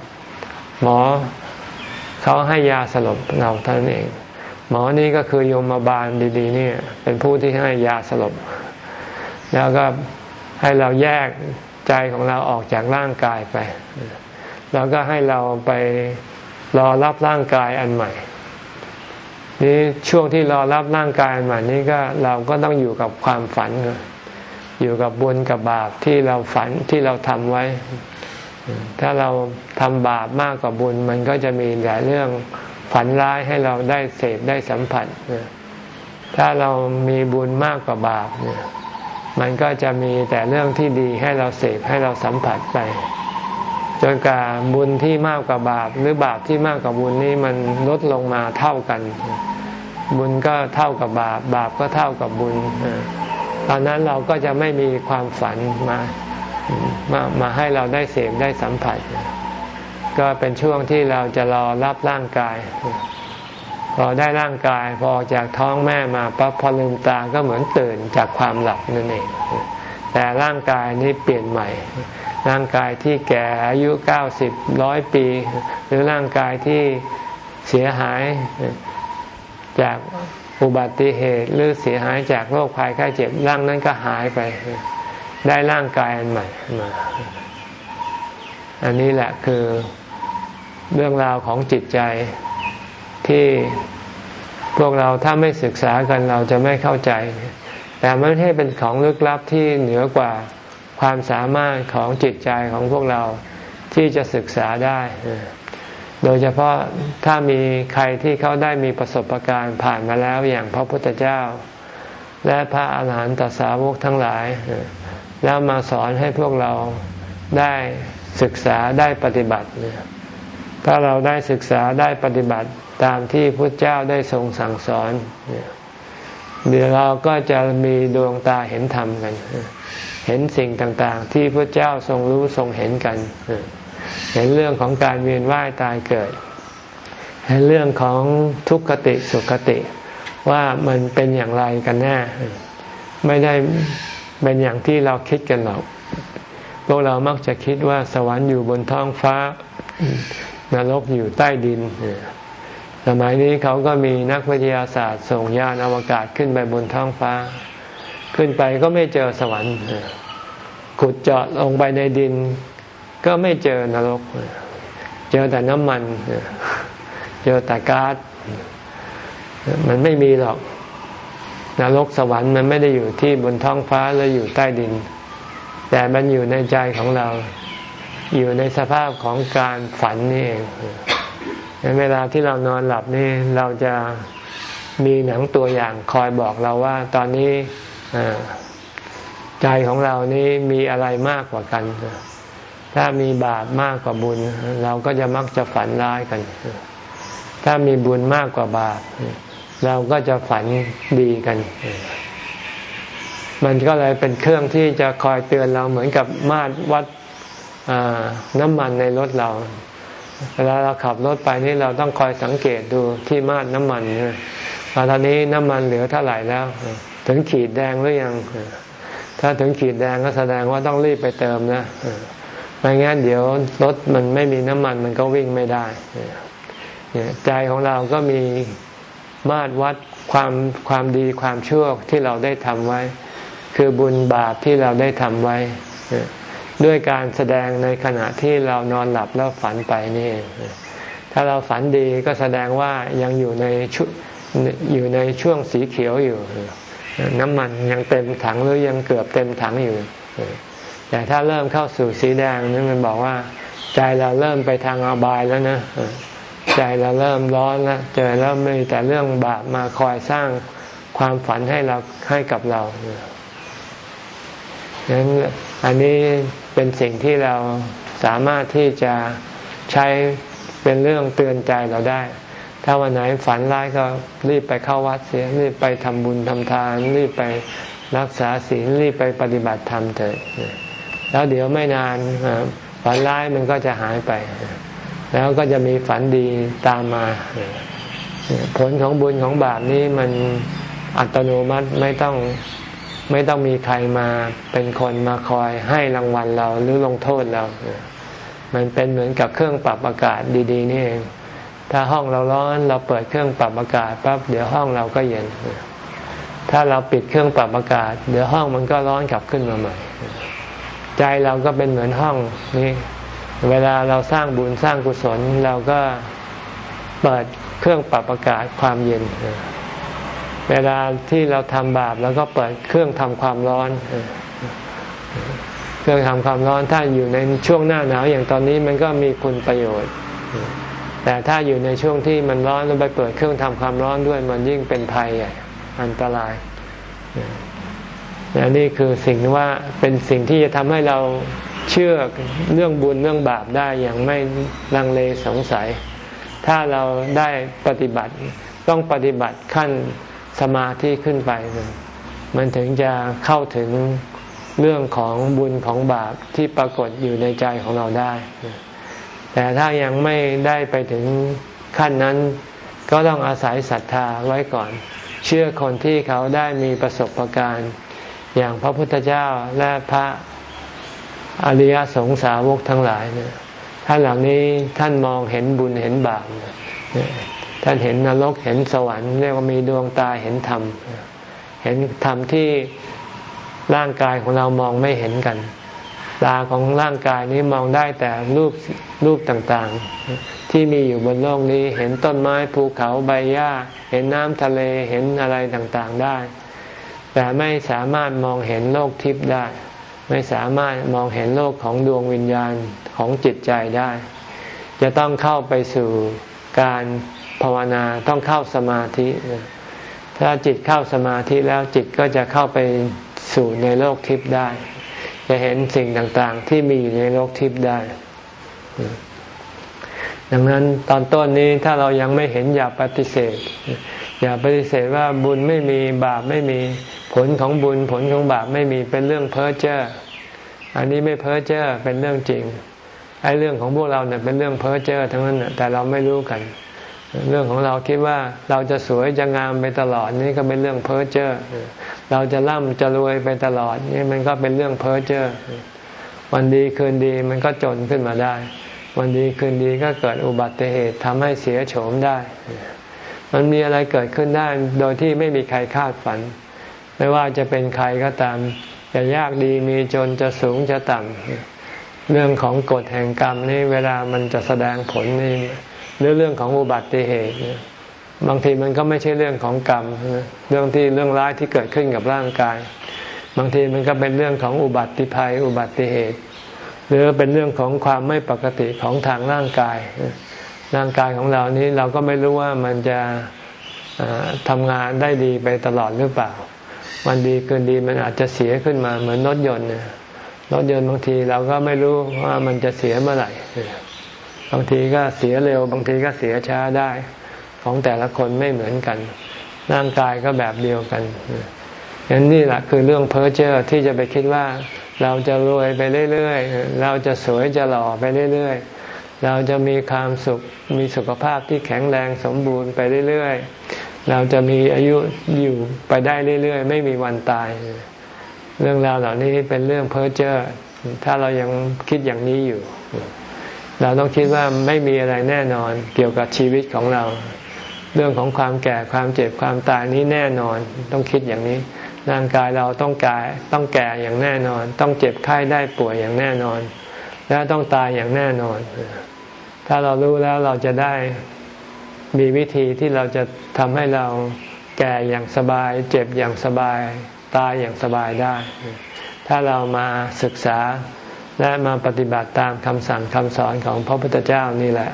หมอเขาให้ยาสลบเราเท่านั้นเอง หมอนี่ก็คือโยมบาลดีๆนี่เป็นผู้ที่ให้ยาสลบ แล้วก็ให้เราแยกใจของเราออกจากร่างกายไป แล้วก็ให้เราไปรอรับร่างกายอันใหม่นี่ช่วงที่รอรับร่างกายอันใหม่นี้ก็เราก็ต้องอยู่กับความฝัน อยู่กับบุญกับบาปที่เราฝันที่เราทำไว้ ถ้าเราทำบาปมากกว่าบุญ มันก็จะมีหลายเรื่อง ฝันร้ายให้เราได้เสพได้สัมผัส ถ้าเรามีบุญมากกว่าบาปเนี่ยมันก็จะมีแต่เรื่องที่ดีให้เราเสพให้เราสัมผัสไป จนกว่าบุญที่มากกว่าบาป หรือบาปที่มากกว่าบุญนี้มันลดลงมาเท่ากัน บุญก็เท่ากับบาป บาปก็เท่ากับบุญตอนนั้นเราก็จะไม่มีความฝันมามามาให้เราได้เสพได้สัมผัส ก็เป็นช่วงที่เราจะรอรับร่างกาย พอได้ร่างกายพอออกจากท้องแม่มาปั๊บพอลืมตาก็เหมือนตื่นจากความหลับนั่นเองแต่ร่างกายนี้เปลี่ยนใหม่ ร่างกายที่แก่อายุเก้าสิบร้อยปี หรือร่างกายที่เสียหายจากอุบัติเหตุหรือเสียหายจากโรคภัยไข้เจ็บร่างนั้นก็หายไป ได้ร่างกายอันใหม่มา อันนี้แหละคือ เรื่องราวของจิตใจที่พวกเราถ้าไม่ศึกษากันเราจะไม่เข้าใจ แต่ไม่ใช่เป็นของลึกลับที่เหนือกว่าความสามารถของจิตใจของพวกเราที่จะศึกษาได้ โดยเฉพาะถ้ามีใครที่เขาได้มีประสบการณ์ผ่านมาแล้วอย่างพระพุทธเจ้า และพระอาหารหันตสาวกทั้งหลาย แล้วมาสอนให้พวกเราได้ศึกษาได้ปฏิบัติ ถ้าเราได้ศึกษาได้ปฏิบัติตามที่พระเจ้าได้ทรงสั่งสอน เดี๋ยวเราก็จะมีดวงตาเห็นธรรมกัน เห็นสิ่งต่างๆ ที่พระเจ้าทรงรู้ทรงเห็นกัน เห็นเรื่องของการเวียนว่ายตายเกิด เห็นเรื่องของทุกขติสุขติว่ามันเป็นอย่างไรกันแน่ ไม่ได้เป็นอย่างที่เราคิดกันหรอกพวกเรามักจะคิดว่าสวรรค์อยู่บนท้องฟ้า นรกอยู่ใต้ดิน สมัยนี้เขาก็มีนักวิทยาศาสตร์ ส่งยานอวกาศขึ้นไปบนท้องฟ้า ขึ้นไปก็ไม่เจอสวรรค์ขุดเจาะลงไปในดิน ก็ไม่เจอนรก เจอแต่น้ำมัน เจอแต่ก๊าซมันไม่มีหรอกนรกสวรรค์มันไม่ได้อยู่ที่บนท้องฟ้าหรืออยู่ใต้ดิน แต่มันอยู่ในใจของเรา อยู่ในสภาพของการฝันนี่เองเวลาที่เรานอนหลับนี่เราจะมีหนังตัวอย่างคอยบอกเราว่า ตอนนี้ใจของเรานี้มีอะไรมากกว่ากัน ถ้ามีบาปมากกว่าบุญ เราก็จะมักจะฝันร้ายกัน ถ้ามีบุญมากกว่าบาป เราก็จะฝันดีกัน มันก็เลยเป็นเครื่องที่จะคอยเตือนเราเหมือนกับมาตรวัด น้ำมันในรถเรา เวลาเราขับรถไปนี่เราต้องคอยสังเกตดูที่มาตรน้ำมันตอนนี้น้ำมันเหลือเท่าไหร่แล้ว ถึงขีดแดงหรือยัง ถ้าถึงขีดแดงก็แสดงว่าต้องรีบไปเติมนะไม่งั้นเดี๋ยวรถมันไม่มีน้ำมันมันก็วิ่งไม่ได้ใจของเราก็มีมาตรวัดความความดีความชั่วที่เราได้ทำไว้ คือบุญบาปที่เราได้ทำไว้ ด้วยการแสดงในขณะที่เรานอนหลับแล้วฝันไปนี่ถ้าเราฝันดีก็แสดงว่ายังอยู่ในชุอยู่ในช่วงสีเขียวอยู่ น้ำมันยังเต็มถังหรือยังเกือบเต็มถังอยู่ แต่ถ้าเริ่มเข้าสู่สีแดงนี่มันบอกว่า ใจเราเริ่มไปทางอบายแล้วนะใจเราเริ่มร้อนแล้วเจอแล้วมีแต่เรื่องบาปมาคอยสร้างความฝันให้เราให้กับเราดังนั้นอันนี้ เป็นสิ่งที่เราสามารถที่จะใช้เป็นเรื่องเตือนใจเราได้ ถ้าวันไหนฝันร้ายก็รีบไปเข้าวัดเสีย รีบไปทำบุญทำทาน รีบไปรักษาศีล รีบไปปฏิบัติธรรมเถิด แล้วเดี๋ยวไม่นานฝันร้ายมันก็จะหายไป แล้วก็จะมีฝันดีตามมา ผลของบุญของบาปนี้มันอัตโนมัติไม่ต้อง ไม่ต้องมีใครมาเป็นคนมาคอยให้รางวัลเราหรือลงโทษเรา มันเป็นเหมือนกับเครื่องปรับอากาศดีๆนี่เอง ถ้าห้องเราร้อนเราเปิดเครื่องปรับอากาศปั๊บเดี๋ยวห้องเราก็เย็น ถ้าเราปิดเครื่องปรับอากาศ เดี๋ยวห้องมันก็ร้อนกลับขึ้นมาใหม่ ใจเราก็เป็นเหมือนห้องนี่เวลาเราสร้างบุญสร้างกุศลเราก็เปิดเครื่องปรับอากาศความเย็น เวลาที่เราทำบาปแล้วก็เปิดเครื่องทำความร้อน เครื่องทำความร้อนถ้าอยู่ในช่วงหน้าหนาวอย่างตอนนี้มันก็มีคุณประโยชน์ แต่ถ้าอยู่ในช่วงที่มันร้อนแล้วไปเปิดเครื่องทำความร้อนด้วยมันยิ่งเป็นภัยอันตรายนี่คือสิ่งว่าเป็นสิ่งที่จะทำให้เราเชื่อเรื่องบุญเรื่องบาปได้อย่างไม่ลังเลสงสัย ถ้าเราได้ปฏิบัติต้องปฏิบัติขั้น สมาธิขึ้นไป มันถึงจะเข้าถึงเรื่องของบุญของบาปที่ปรากฏอยู่ในใจของเราได้ แต่ถ้ายังไม่ได้ไปถึงขั้นนั้น ก็ต้องอาศัยศรัทธาไว้ก่อน เชื่อคนที่เขาได้มีประสบะการณ์ อย่างพระพุทธเจ้าและพระอริยสงสาวกทั้งหลายเนี่ยท่านเหล่านี้ท่านมองเห็นบุญเห็นบาป ท่านเห็นนรกเห็นสวรรค์เรียกว่ามีดวงตาเห็นธรรม เห็นธรรมที่ร่างกายของเรามองไม่เห็นกัน ตาของร่างกายนี้มองได้แต่รูปรูปต่างๆ ที่มีอยู่บนโลกนี้เห็นต้นไม้ภูเขาใบหญ้า เห็นน้ำทะเลเห็นอะไรต่างๆได้ แต่ไม่สามารถมองเห็นโลกทิพย์ได้ ไม่สามารถมองเห็นโลกของดวงวิญญาณของจิตใจได้ จะต้องเข้าไปสู่การ ภาวนาต้องเข้าสมาธิ ถ้าจิตเข้าสมาธิแล้วจิตก็จะเข้าไปสู่ในโลกทิพย์ได้ จะเห็นสิ่งต่างๆ ที่มีอยู่ในโลกทิพย์ได้ ดังนั้นตอนต้นนี้ถ้าเรายังไม่เห็นอย่าปฏิเสธ อย่าปฏิเสธว่าบุญไม่มีบาปไม่มีผลของบุญผลของบาปไม่มีเป็นเรื่องเพ้อเจ้ออันนี้ไม่เพ้อเจ้อเป็นเรื่องจริงไอ้เรื่องของพวกเราเนี่ยเป็นเรื่องเพ้อเจ้อทั้งนั้นแต่เราไม่รู้กัน เรื่องของเราคิดว่าเราจะสวยจะงามไปตลอดนี่ก็เป็นเรื่องเพ้อเจ้อเราจะร่ำจะรวยไปตลอดนี่มันก็เป็นเรื่องเพ้อเจ้อวันดีคืนดีมันก็จนขึ้นมาได้ วันดีคืนดีก็เกิดอุบัติเหตุทำให้เสียโฉมได้ มันมีอะไรเกิดขึ้นได้โดยที่ไม่มีใครคาดฝัน ไม่ว่าจะเป็นใครก็ตามจะยากดีมีจนจะสูงจะต่ำเรื่องของกฎแห่งกรรมนี่เวลามันจะแสดงผลนี่ หรือเรื่องของอุบัติเหตุบางทีมันก็ไม่ใช่เรื่องของกรรม เรื่องที่เรื่องร้ายที่เกิดขึ้นกับร่างกาย บางทีมันก็เป็นเรื่องของอุบัติภัย อุบัติเหตุ หรือเป็นเรื่องของความไม่ปกติของทางร่างกาย ร่างกายของเรานี้เราก็ไม่รู้ว่ามันจะทำงานได้ดีไปตลอดหรือเปล่า วันดีเกินดีมันอาจจะเสียขึ้นมาเหมือนรถยนต์รถยนต์บางทีเราก็ไม่รู้ว่ามันจะเสียเมื่อไหร่ บางทีก็เสียเร็ว บางทีก็เสียช้าได้ ของแต่ละคนไม่เหมือนกัน ร่างกายก็แบบเดียวกันอย่างนี้แหละคือเรื่องเพ้อเจ้อที่จะไปคิดว่า เราจะรวยไปเรื่อยๆ เราจะสวยจะหล่อไปเรื่อยๆ เราจะมีความสุขมีสุขภาพที่แข็งแรงสมบูรณ์ไปเรื่อยๆ เราจะมีอายุอยู่ไปได้เรื่อยๆ ไม่มีวันตาย เรื่องราวเหล่านี้เป็นเรื่องเพ้อเจ้อถ้าเรายังคิดอย่างนี้อยู่ เราต้องคิดว่าไม่มีอะไรแน่นอนเกี่ยวกับชีวิตของเรา เรื่องของความแก่ความเจ็บความตายนี้แน่นอน ต้องคิดอย่างนี้ ร่างกายเราต้องกายต้องแก่อย่างแน่นอน ต้องเจ็บไข้ได้ป่วยอย่างแน่นอน และต้องตายอย่างแน่นอน ถ้าเรารู้แล้วเราจะได้มีวิธีที่เราจะทำให้เราแก่อย่างสบาย เจ็บอย่างสบาย ตายอย่างสบายได้ ถ้าเรามาศึกษา และมาปฏิบัติตามคำสั่งคำสอนของพระพุทธเจ้านี่แหละ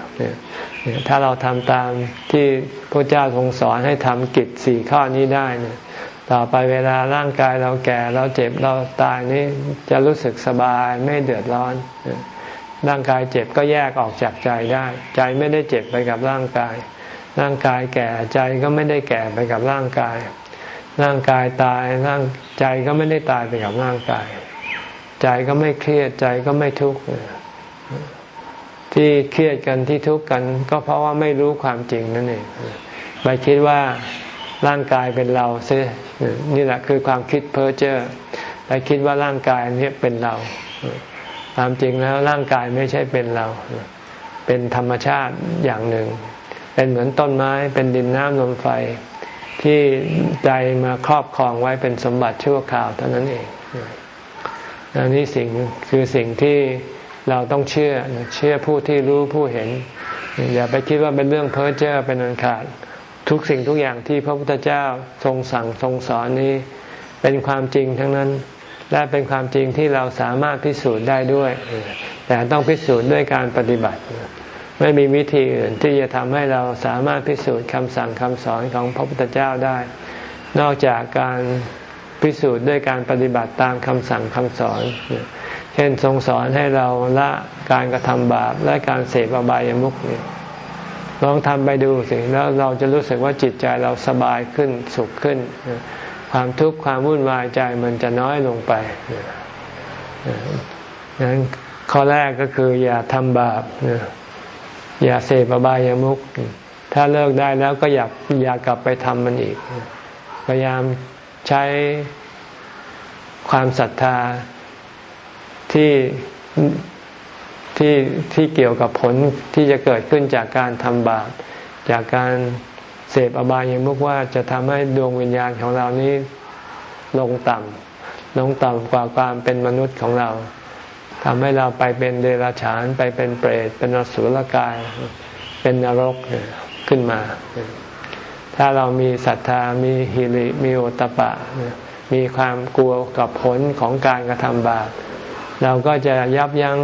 ถ้าเราทำตามที่พระเจ้าทรงสอนให้ทำกิจสี่ข้อนี้ได้เนี่ยต่อไปเวลาร่างกายเราแก่เราเจ็บเราตายนี่จะรู้สึกสบายไม่เดือดร้อน ร่างกายเจ็บก็แยกออกจากใจได้ ใจไม่ได้เจ็บไปกับร่างกาย ร่างกายแก่ใจก็ไม่ได้แก่ไปกับร่างกาย ร่างกายตายร่างใจก็ไม่ได้ตายไปกับร่างกาย ใจก็ไม่เครียดใจก็ไม่ทุกข์ที่เครียดกันที่ทุกข์กัน ก็เพราะว่าไม่รู้ความจริงนั่นเองไปคิดว่าร่างกายเป็นเราซะนี่แหละคือความคิดเพ้อเจ้อไปคิดว่าร่างกายนี้เป็นเราความจริงแล้วร่างกายไม่ใช่เป็นเรา เป็นธรรมชาติอย่างหนึ่ง เป็นเหมือนต้นไม้เป็นดินน้ำลมไฟ ที่ใจมาครอบครองไว้เป็นสมบัติชั่วคราวเท่านั้นเอง อันนี้สิ่งคือสิ่งที่เราต้องเชื่อเชื่อผู้ที่รู้ผู้เห็น อย่าไปคิดว่าเป็นเรื่องเพ้อเจ้อเป็นอันขาด ทุกสิ่งทุกอย่างที่พระพุทธเจ้าทรงสั่งทรงสอนนี้ เป็นความจริงทั้งนั้น และเป็นความจริงที่เราสามารถพิสูจน์ได้ด้วย แต่ต้องพิสูจน์ด้วยการปฏิบัติ ไม่มีวิธีอื่นที่จะทำให้เราสามารถพิสูจน์คำสั่งคำสอนของพระพุทธเจ้าได้ นอกจากการ พิสูจน์ด้วยการปฏิบัติตามคำสั่งคำสอน เช่นทรงสอนให้เราละการกระทำบาปและการเสพอบายามุขเนี่ยลองทำไปดูสิแล้วเราจะรู้สึกว่าจิตใจเราสบายขึ้นสุขขึ้น ความทุกข์ความวุ่นวายใจมันจะน้อยลงไปนั้นข้อแรกก็คืออย่าทำบาปอย่าเสพอบายามุขถ้าเลิกได้แล้วก็อย่าอย่ากลับไปทำมันอีก พยายาม ใช้ความศรัทธาที่ที่ที่เกี่ยวกับผลที่จะเกิดขึ้นจากการทำบาปจากการเสพอบายามุกว่าจะทำให้ดวงวิญญาณของเรานี้ลงต่ำลงต่ำกว่าความเป็นมนุษย์ของเราทำให้เราไปเป็นเดรัจฉานไปเป็นเปรตเป็นอสุรกาย เป็นนรกขึ้นมา ถ้าเรามีศรัทธามีฮิริมีโอตปะ มีความกลัวกับผลของการกระทำบาปเราก็จะยับยั้ง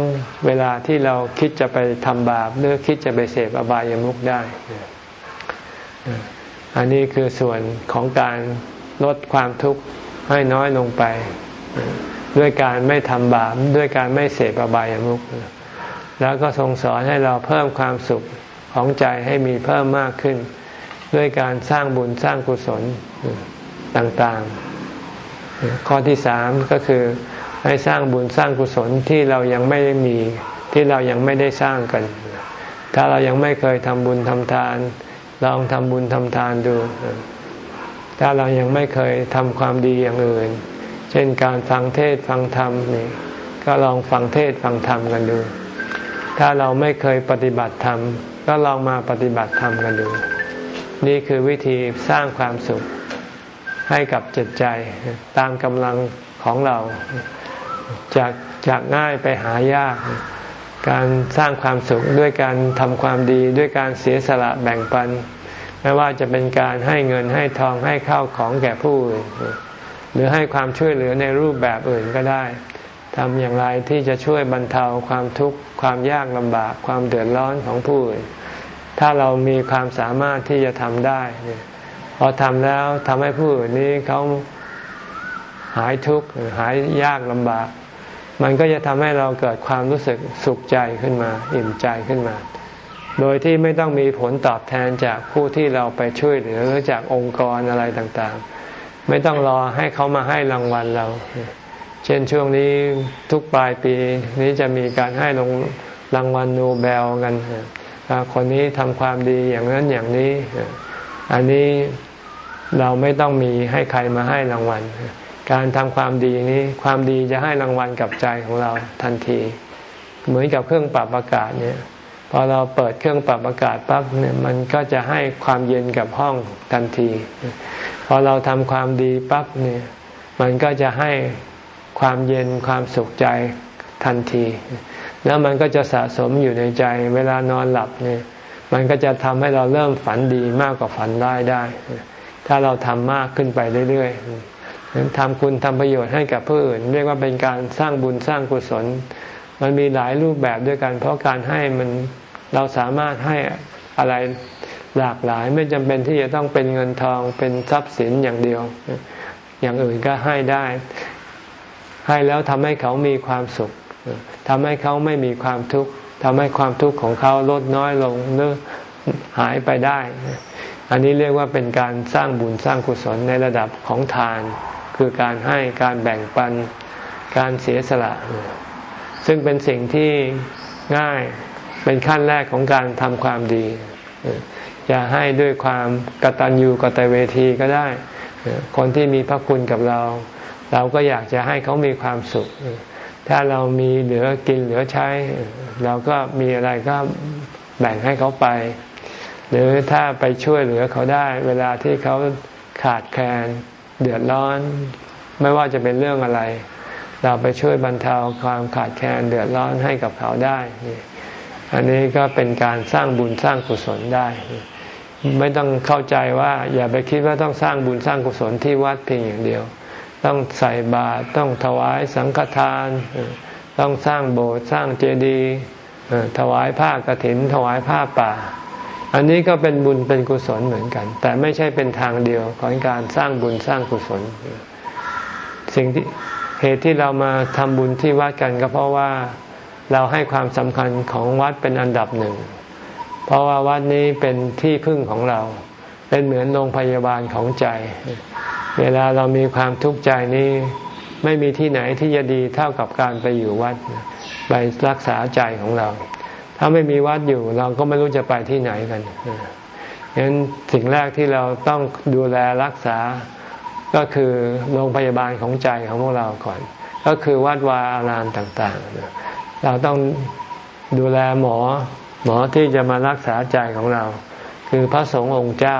เวลาที่เราคิดจะไปทำบาปหรือคิดจะไปเสพอบายามุขได้ อันนี้คือส่วนของการลดความทุกข์ให้น้อยลงไป ด้วยการไม่ทำบาปด้วยการไม่เสพอบายามุขแล้วก็ทรงสอนให้เราเพิ่มความสุขของใจให้มีเพิ่มมากขึ้น ด้วยการสร้างบุญสร้างกุศลต่างๆ ข้อที่สามก็คือให้สร้างบุญสร้างกุศลที่เรายังไม่มีที่เรายังไม่ได้สร้างกัน ถ้าเรายังไม่เคยทำบุญทำทาน ลองทำบุญทำทานดู ถ้าเรายังไม่เคยทำความดีอย่างอื่น เช่นการฟังเทศฟังธรรมนี่ก็ลองฟังเทศฟังธรรมกันดู ถ้าเราไม่เคยปฏิบัติธรรม ก็ลองมาปฏิบัติธรรมกันดู นี่คือวิธีสร้างความสุขให้กับจิตใจตามกำลังของเรา จากจากง่ายไปหายาก การสร้างความสุขด้วยการทำความดีด้วยการเสียสละแบ่งปัน ไม่ว่าจะเป็นการให้เงินให้ทองให้ข้าวของแก่ผู้อื่นหรือให้ความช่วยเหลือในรูปแบบอื่นก็ได้ทำอย่างไรที่จะช่วยบรรเทาความทุกข์ความยากลำบากความเดือดร้อนของผู้อื่น ถ้าเรามีความสามารถที่จะทำได้พอทำแล้วทำให้ผู้อื่นนี้เขาหายทุกข์หายยากลำบาก มันก็จะทำให้เราเกิดความรู้สึกสุขใจขึ้นมา อิ่มใจขึ้นมา โดยที่ไม่ต้องมีผลตอบแทนจากผู้ที่เราไปช่วยเหลือหรือจากองค์กรอะไรต่างๆ ไม่ต้องรอให้เขามาให้รางวัลเรา เช่นช่วงนี้ทุกปลายปีนี้จะมีการให้รางวัลโนเบลกัน คนนี้ทำความดีอย่างนั้นอย่างนี้ อันนี้เราไม่ต้องมีให้ใครมาให้รางวัล การทำความดีนี้ความดีจะให้รางวัลกับใจของเราทันที เหมือนกับเครื่องปรับอากาศเนี่ยพอเราเปิดเครื่องปรับอากาศปั๊บเนี่ยมันก็จะให้ความเย็นกับห้องทันที พอเราทำความดีปั๊บเนี่ยมันก็จะให้ความเย็นความสุขใจทันที แล้วมันก็จะสะสมอยู่ในใจเวลานอนหลับเนี่ย มันก็จะทำให้เราเริ่มฝันดีมากกว่าฝันร้ายได้ ถ้าเราทำมากขึ้นไปเรื่อยๆทำคุณทำประโยชน์ให้กับผู้อื่น เรียกว่าเป็นการสร้างบุญสร้างกุศล มันมีหลายรูปแบบด้วยกัน เพราะการให้มันเราสามารถให้อะไรหลากหลายไม่จำเป็นที่จะต้องเป็นเงินทองเป็นทรัพย์สินอย่างเดียว อย่างอื่นก็ให้ได้ ให้แล้วทำให้เขามีความสุข ทำให้เขาไม่มีความทุกข์ทำให้ความทุกข์ของเขาลดน้อยลงหรือหายไปได้ อันนี้เรียกว่าเป็นการสร้างบุญสร้างกุศลในระดับของทาน คือการให้การแบ่งปัน การเสียสละ ซึ่งเป็นสิ่งที่ง่ายเป็นขั้นแรกของการทำความดีจะให้ด้วยความกตัญญูกตเวทีก็ได้ คนที่มีพระคุณกับเรา เราก็อยากจะให้เขามีความสุข ถ้าเรามีเหลือกินเหลือใช้ เราก็มีอะไรก็แบ่งให้เขาไป หรือถ้าไปช่วยเหลือเขาได้ เวลาที่เขาขาดแคลนเดือดร้อน ไม่ว่าจะเป็นเรื่องอะไร เราไปช่วยบรรเทาความขาดแคลนเดือดร้อนให้กับเขาได้อันนี้ก็เป็นการสร้างบุญสร้างกุศลได้ ไม่ต้องเข้าใจว่าอย่าไปคิดว่าต้องสร้างบุญสร้างกุศลที่วัดเพียงอย่างเดียว ต้องใส่บาตรต้องถวายสังฆทาน ต้องสร้างโบสถ์สร้างเจดีย์ถวายผ้ากรถิน ถวายผ้าป่า อันนี้ก็เป็นบุญเป็นกุศลเหมือนกัน แต่ไม่ใช่เป็นทางเดียวของการสร้างบุญสร้างกุศล สิ่งที่เหตุที่เรามาทำบุญที่วัดกันก็เพราะว่าเราให้ความสำคัญของวัดเป็นอันดับหนึ่ง เพราะว่าวัดนี้เป็นที่พึ่งของเรา เป็นเหมือนโรงพยาบาลของใจ เวลาเรามีความทุกข์ใจนี้ ไม่มีที่ไหนที่จะดีเท่ากับการไปอยู่วัด ไปรักษาใจของเรา ถ้าไม่มีวัดอยู่เราก็ไม่รู้จะไปที่ไหนกันฉะนั้นสิ่งแรกที่เราต้องดูแลรักษาก็คือโรงพยาบาลของใจของพวกเราก่อน ก็คือวัดวาอารามต่างๆ เราต้องดูแลหมอหมอที่จะมารักษาใจของเรา คือพระสงฆ์องค์เจ้า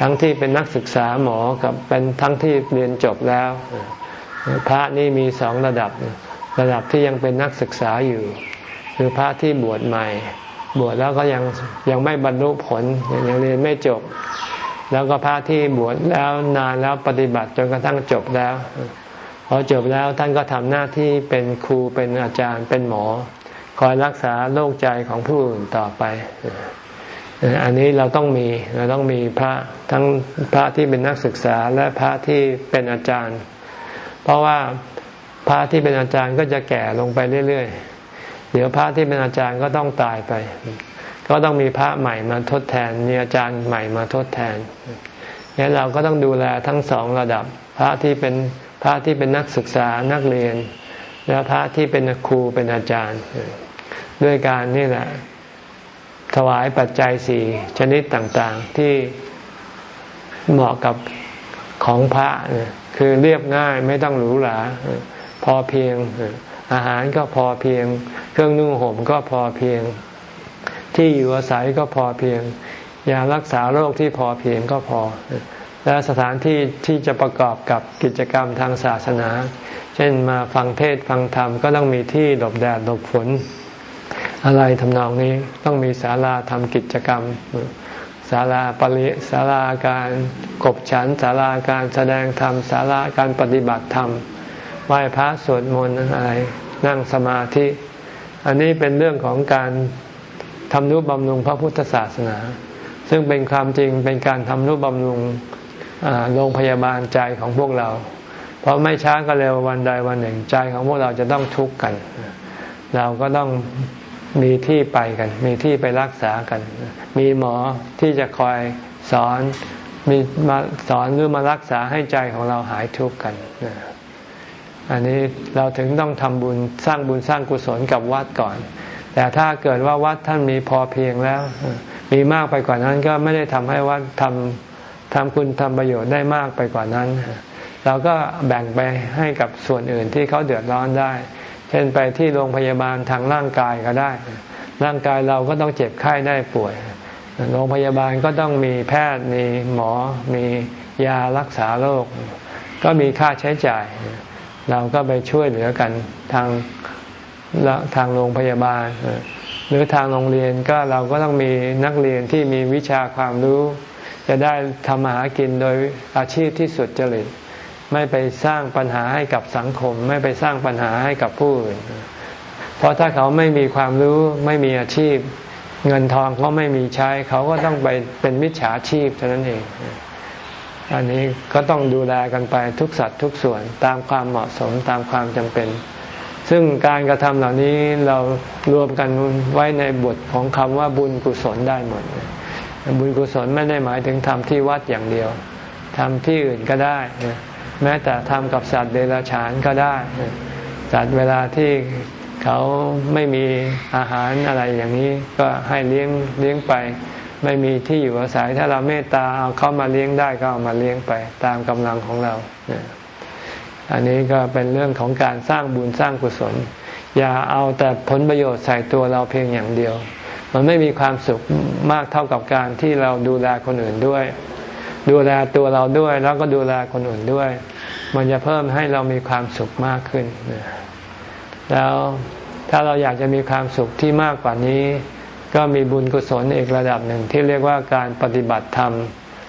ทั้งที่เป็นนักศึกษาหมอกับเป็นทั้งที่เรียนจบแล้ว พระนี่มีสองระดับระดับที่ยังเป็นนักศึกษาอยู่ คือพระที่บวชใหม่ บวชแล้วก็ยังยังไม่บรรลุผลยังเรียนไม่จบ แล้วก็พระที่บวชแล้วนานแล้วปฏิบัติจนกระทั่งจบแล้วพอจบแล้วท่านก็ทำหน้าที่เป็นครูเป็นอาจารย์เป็นหมอ คอยรักษาโรคใจของผู้อื่นต่อไป อันนี้เราต้องมีเราต้องมีพระทั้งพระที่เป็นนักศึกษาและพระที่เป็นอาจารย์ เพราะว่าพระที่เป็นอาจารย์ก็จะแก่ลงไปเรื่อยๆ เดี๋ยวพระที่เป็นอาจารย์ก็ต้องตายไป ก็ต้องมีพระใหม่มาทดแทน มีอาจารย์ใหม่มาทดแทนงั้นเราก็ต้องดูแลทั้งสองระดับ พระที่เป็นพระที่เป็นนักศึกษานักเรียน และพระที่เป็นครูเป็นอาจารย์ ด้วยการนี่แหละ ถวายปัจจัยสี่ชนิดต่างๆ ที่เหมาะกับของพระคือเรียบง่ายไม่ต้องหรูหราพอเพียงอาหารก็พอเพียง เครื่องนุ่งห่มก็พอเพียง ที่อยู่อาศัยก็พอเพียงยารักษาโรคที่พอเพียงก็พอ และสถานที่ที่จะประกอบกับกิจกรรมทางศาสนา เช่นมาฟังเทศฟังธรรมก็ต้องมีที่หลบแดดหลบฝน อะไรทำนองนี้ต้องมีศาลาทำกิจกรรมศาลาปริศาลาการกบฉันศาลาการแสดงธรรมศาลาการปฏิบัติธรรมไหว้พระสวดมนต์อะไรนั่งสมาธิ อันนี้เป็นเรื่องของการทำนุบำรุงพระพุทธศาสนา ซึ่งเป็นความจริงเป็นการทำนุบำรุงโรงพยาบาลใจของพวกเรา เพราะไม่ช้าก็เร็ววันใดวันหนึ่งใจของพวกเราจะต้องทุกข์กัน เราก็ต้อง มีที่ไปกัน มีที่ไปรักษากัน มีหมอที่จะคอยสอนมีมาสอนหรือมารักษาให้ใจของเราหายทุกข์กัน อันนี้เราถึงต้องทำบุญสร้างบุญสร้างกุศลกับวัดก่อน แต่ถ้าเกิดว่าวัดท่านมีพอเพียงแล้ว มีมากไปกว่านั้นก็ไม่ได้ทำให้วัดทำทำคุณทำประโยชน์ได้มากไปกว่านั้น เราก็แบ่งไปให้กับส่วนอื่นที่เขาเดือดร้อนได้ เช่นไปที่โรงพยาบาลทางร่างกายก็ได้รร่างกายเราก็ต้องเจ็บไข้ได้ป่วย โรงพยาบาลก็ต้องมีแพทย์มีหมอ มียารักษาโรค ก็มีค่าใช้จ่าย เราก็ไปช่วยเหลือกันทางทางโรงพยาบาล หรือทางโรงเรียนก็เราก็ต้องมีนักเรียนที่มีวิชาความรู้ จะได้ทำมาหากินโดยอาชีพที่สุดจริต ไม่ไปสร้างปัญหาให้กับสังคม ไม่ไปสร้างปัญหาให้กับผู้อื่นเพราะถ้าเขาไม่มีความรู้ไม่มีอาชีพ เงินทองเขาไม่มีใช้ เขาก็ต้องไปเป็นมิจฉาชีพเท่านั้นเอง อันนี้ก็ต้องดูแลกันไปทุกสัตว์ทุกส่วนตามความเหมาะสมตามความจำเป็น ซึ่งการกระทำเหล่านี้เรารวมกันไว้ในบทของคำว่าบุญกุศลได้หมดบุญกุศลไม่ได้หมายถึงทำที่วัดอย่างเดียวทำที่อื่นก็ได้ แม้แต่ทำกับสัตว์เดรัจฉานก็ได้ สัตว์เวลาที่เขาไม่มีอาหารอะไรอย่างนี้ก็ให้เลี้ยงเลี้ยงไป ไม่มีที่อยู่อาศัยถ้าเราเมตตาเอาเข้ามาเลี้ยงได้ก็เอามาเลี้ยงไปตามกำลังของเรา อันนี้ก็เป็นเรื่องของการสร้างบุญสร้างกุศล อย่าเอาแต่ผลประโยชน์ใส่ตัวเราเพียงอย่างเดียว มันไม่มีความสุขมากเท่ากับการที่เราดูแลคนอื่นด้วย ดูแลตัวเราด้วย แล้วก็ดูแลคนอื่นด้วย มันจะเพิ่มให้เรามีความสุขมากขึ้น แล้วถ้าเราอยากจะมีความสุขที่มากกว่านี้ ก็มีบุญกุศลอีกระดับหนึ่งที่เรียกว่าการปฏิบัติธรรม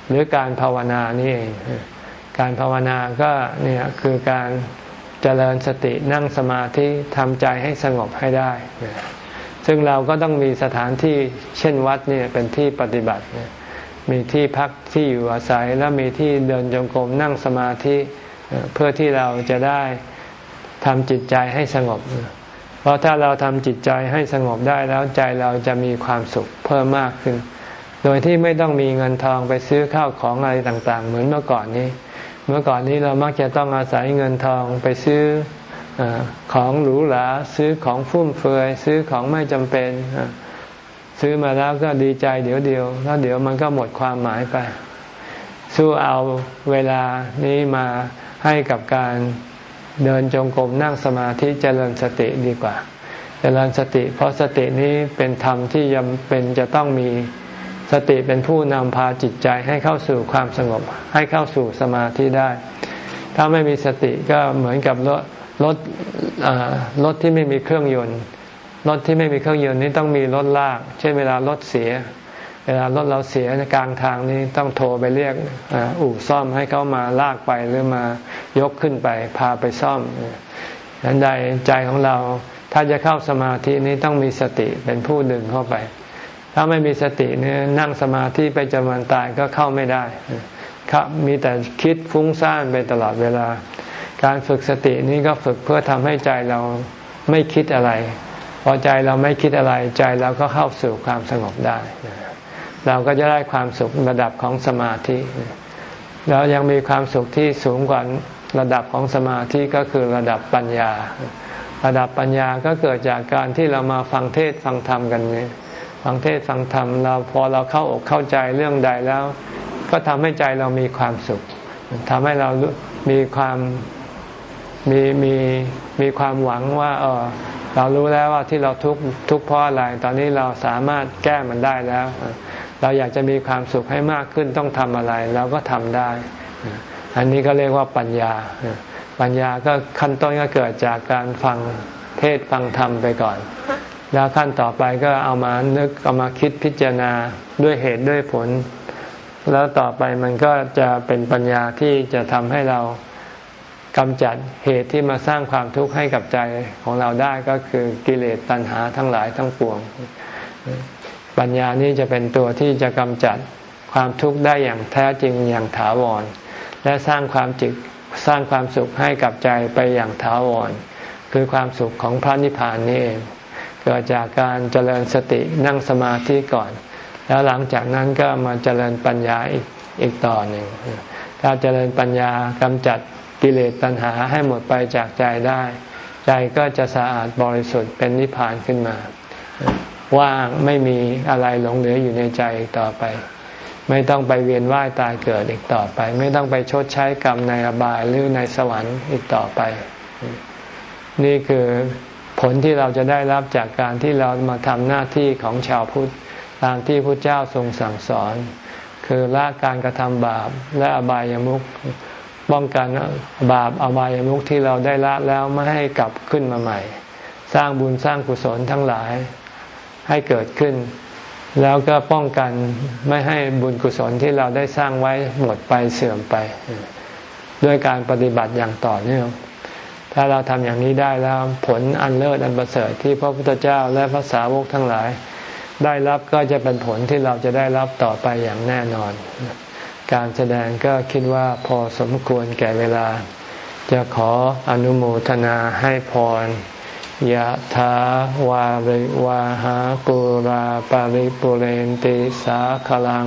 หรือการภาวนานี่เองการภาวนาก็เนี่ยคือการเจริญสตินั่งสมาธิทำใจให้สงบให้ได้ ซึ่งเราก็ต้องมีสถานที่เช่นวัดเนี่ยเป็นที่ปฏิบัติ มีที่พักที่อยู่อาศัยแล้วมีที่เดินจงกรมนั่งสมาธิเพื่อที่เราจะได้ทำจิตใจให้สงบ เพราะถ้าเราทำจิตใจให้สงบได้แล้วใจเราจะมีความสุขเพิ่มมากขึ้น โดยที่ไม่ต้องมีเงินทองไปซื้อข้าวของอะไรต่างๆ เหมือนเมื่อก่อนนี้ เมื่อก่อนนี้เรามักจะต้องอาศัยเงินทองไปซื้ออของหรูหราซื้อของฟุ่มเฟือยซื้อของไม่จำเป็น ซื้อมาแล้วก็ดีใจเดี๋ยวเดียว แล้วเดี๋ยวมันก็หมดความหมายไป สู้เอาเวลานี้มาให้กับการเดินจงกรมนั่งสมาธิเจริญสติดีกว่า เจริญสติ เพราะสตินี้เป็นธรรมที่ยังเป็นจะต้องมีสติเป็นผู้นำพาจิตใจให้เข้าสู่ความสงบ ให้เข้าสู่สมาธิได้ ถ้าไม่มีสติก็เหมือนกับรถรถรถที่ไม่มีเครื่องยนต์ รถที่ไม่มีเครื่องยนต์นี้ต้องมีรถลาก เช่นเวลารถเสีย เวลารถเราเสียกลางทางนี้ต้องโทรไปเรียกอู่ซ่อมให้เขามาลากไปหรือมายกขึ้นไป พาไปซ่อมนั้นใดใจของเราถ้าจะเข้าสมาธินี้ต้องมีสติเป็นผู้ดึงเข้าไป ถ้าไม่มีสติเนี่ยนั่งสมาธิไปจนวันตายก็เข้าไม่ได้ครับมีแต่คิดฟุ้งซ่านไปตลอดเวลา การฝึกสตินี้ก็ฝึกเพื่อทำให้ใจเราไม่คิดอะไร พอใจเราไม่คิดอะไรใจเราก็เข้าสู่ความสงบได้ เราก็จะได้ความสุขระดับของสมาธิ แล้วยังมีความสุขที่สูงกว่าระดับของสมาธิก็คือระดับปัญญา ระดับปัญญาก็เกิดจากการที่เรามาฟังเทศฟังธรรมกันนี้ฟังเทศฟังธรรมเราพอเราเข้าอกเข้าใจเรื่องใดแล้ว ก็ทำให้ใจเรามีความสุขทำให้เรามีความ มีมีมีความหวังว่าเออเรารู้แล้วว่าที่เราทุกทุกเพราะอะไรตอนนี้เราสามารถแก้มันได้แล้ว เราอยากจะมีความสุขให้มากขึ้นต้องทำอะไรเราก็ทำได้ อันนี้ก็เรียกว่าปัญญา ปัญญาก็ขั้นต้นก็เกิดจากการฟังเทศฟังธรรมไปก่อน แล้วขั้นต่อไปก็เอามานึกเอามาคิดพิจารณาด้วยเหตุด้วยผล แล้วต่อไปมันก็จะเป็นปัญญาที่จะทำให้เรา กำจัดเหตุที่มาสร้างความทุกข์ให้กับใจของเราได้ก็คือกิเลสตัณหาทั้งหลายทั้งปวง ปัญญานี้จะเป็นตัวที่จะกำจัดความทุกข์ได้อย่างแท้จริงอย่างถาวร และสร้างความจิตสร้างความสุขให้กับใจไปอย่างถาวร คือความสุขของพระนิพพานนี่เองเกิดจากการเจริญสตินั่งสมาธิก่อน แล้วหลังจากนั้นก็มาเจริญปัญญาอีกอีกต่อหนึ่งถ้าเจริญปัญญากำจัด กิเลสตัณหาให้หมดไปจากใจได้ ใจก็จะสะอาดบริสุทธิ์เป็นนิพพานขึ้นมา ว่างไม่มีอะไรหลงเหลืออยู่ในใจต่อไป ไม่ต้องไปเวียนว่ายตายเกิดอีกต่อไป ไม่ต้องไปชดใช้กรรมในอบายหรือในสวรรค์อีกต่อไป นี่คือผลที่เราจะได้รับจากการที่เรามาทำหน้าที่ของชาวพุทธตามที่พระเจ้าทรงสั่งสอน คือละการกระทำบาปและอบายามุข ป้องกันบาปอบายมุขที่เราได้ละแล้วไม่ให้กลับขึ้นมาใหม่ สร้างบุญสร้างกุศลทั้งหลายให้เกิดขึ้น แล้วก็ป้องกันไม่ให้บุญกุศลที่เราได้สร้างไว้หมดไปเสื่อมไป ด้วยการปฏิบัติอย่างต่อเนื่องถ้าเราทำอย่างนี้ได้แล้วผลอันเลิศอันประเสริฐที่พระพุทธเจ้าและพระสาวกทั้งหลาย ได้รับก็จะเป็นผลที่เราจะได้รับต่อไปอย่างแน่นอน การแสดงก็คิดว่าพอสมควรแก่เวลา จะขออนุโมทนาให้พรยะถาวาริวาหาปุราปาริปุเรนติสาขลัง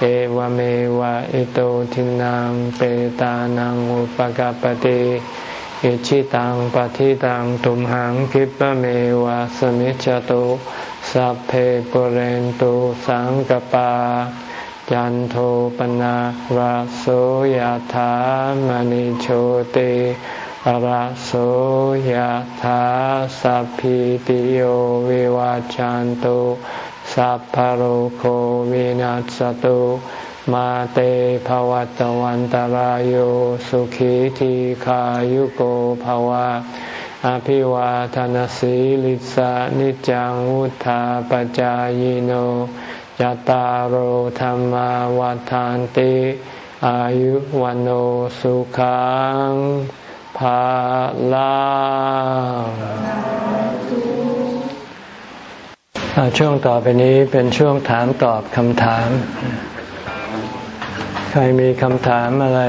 เอวเมวะอิโตทินังเปตานังอุปกปติอิชิตังปฏิตังตุมหังคิปะเมวะสมิจจตุสัพเพปุเรนตุสังกปา จันโทปนะราโสยธามณิโชติราโสยธาสัพพิติโยวิวาจันตุสัพพโรโควินัสตุมาเตภวัตวันตารโยสุขีทีขายุโกภวะอภิวาทานสีลิสานิจังวุธาปจายโน ยตารโธรรมวาทานติ อายุวันโอสุขังภาลาช่วงต่อไปนี้เป็นช่วงถามตอบคำถาม ใครมีคำถามอะไร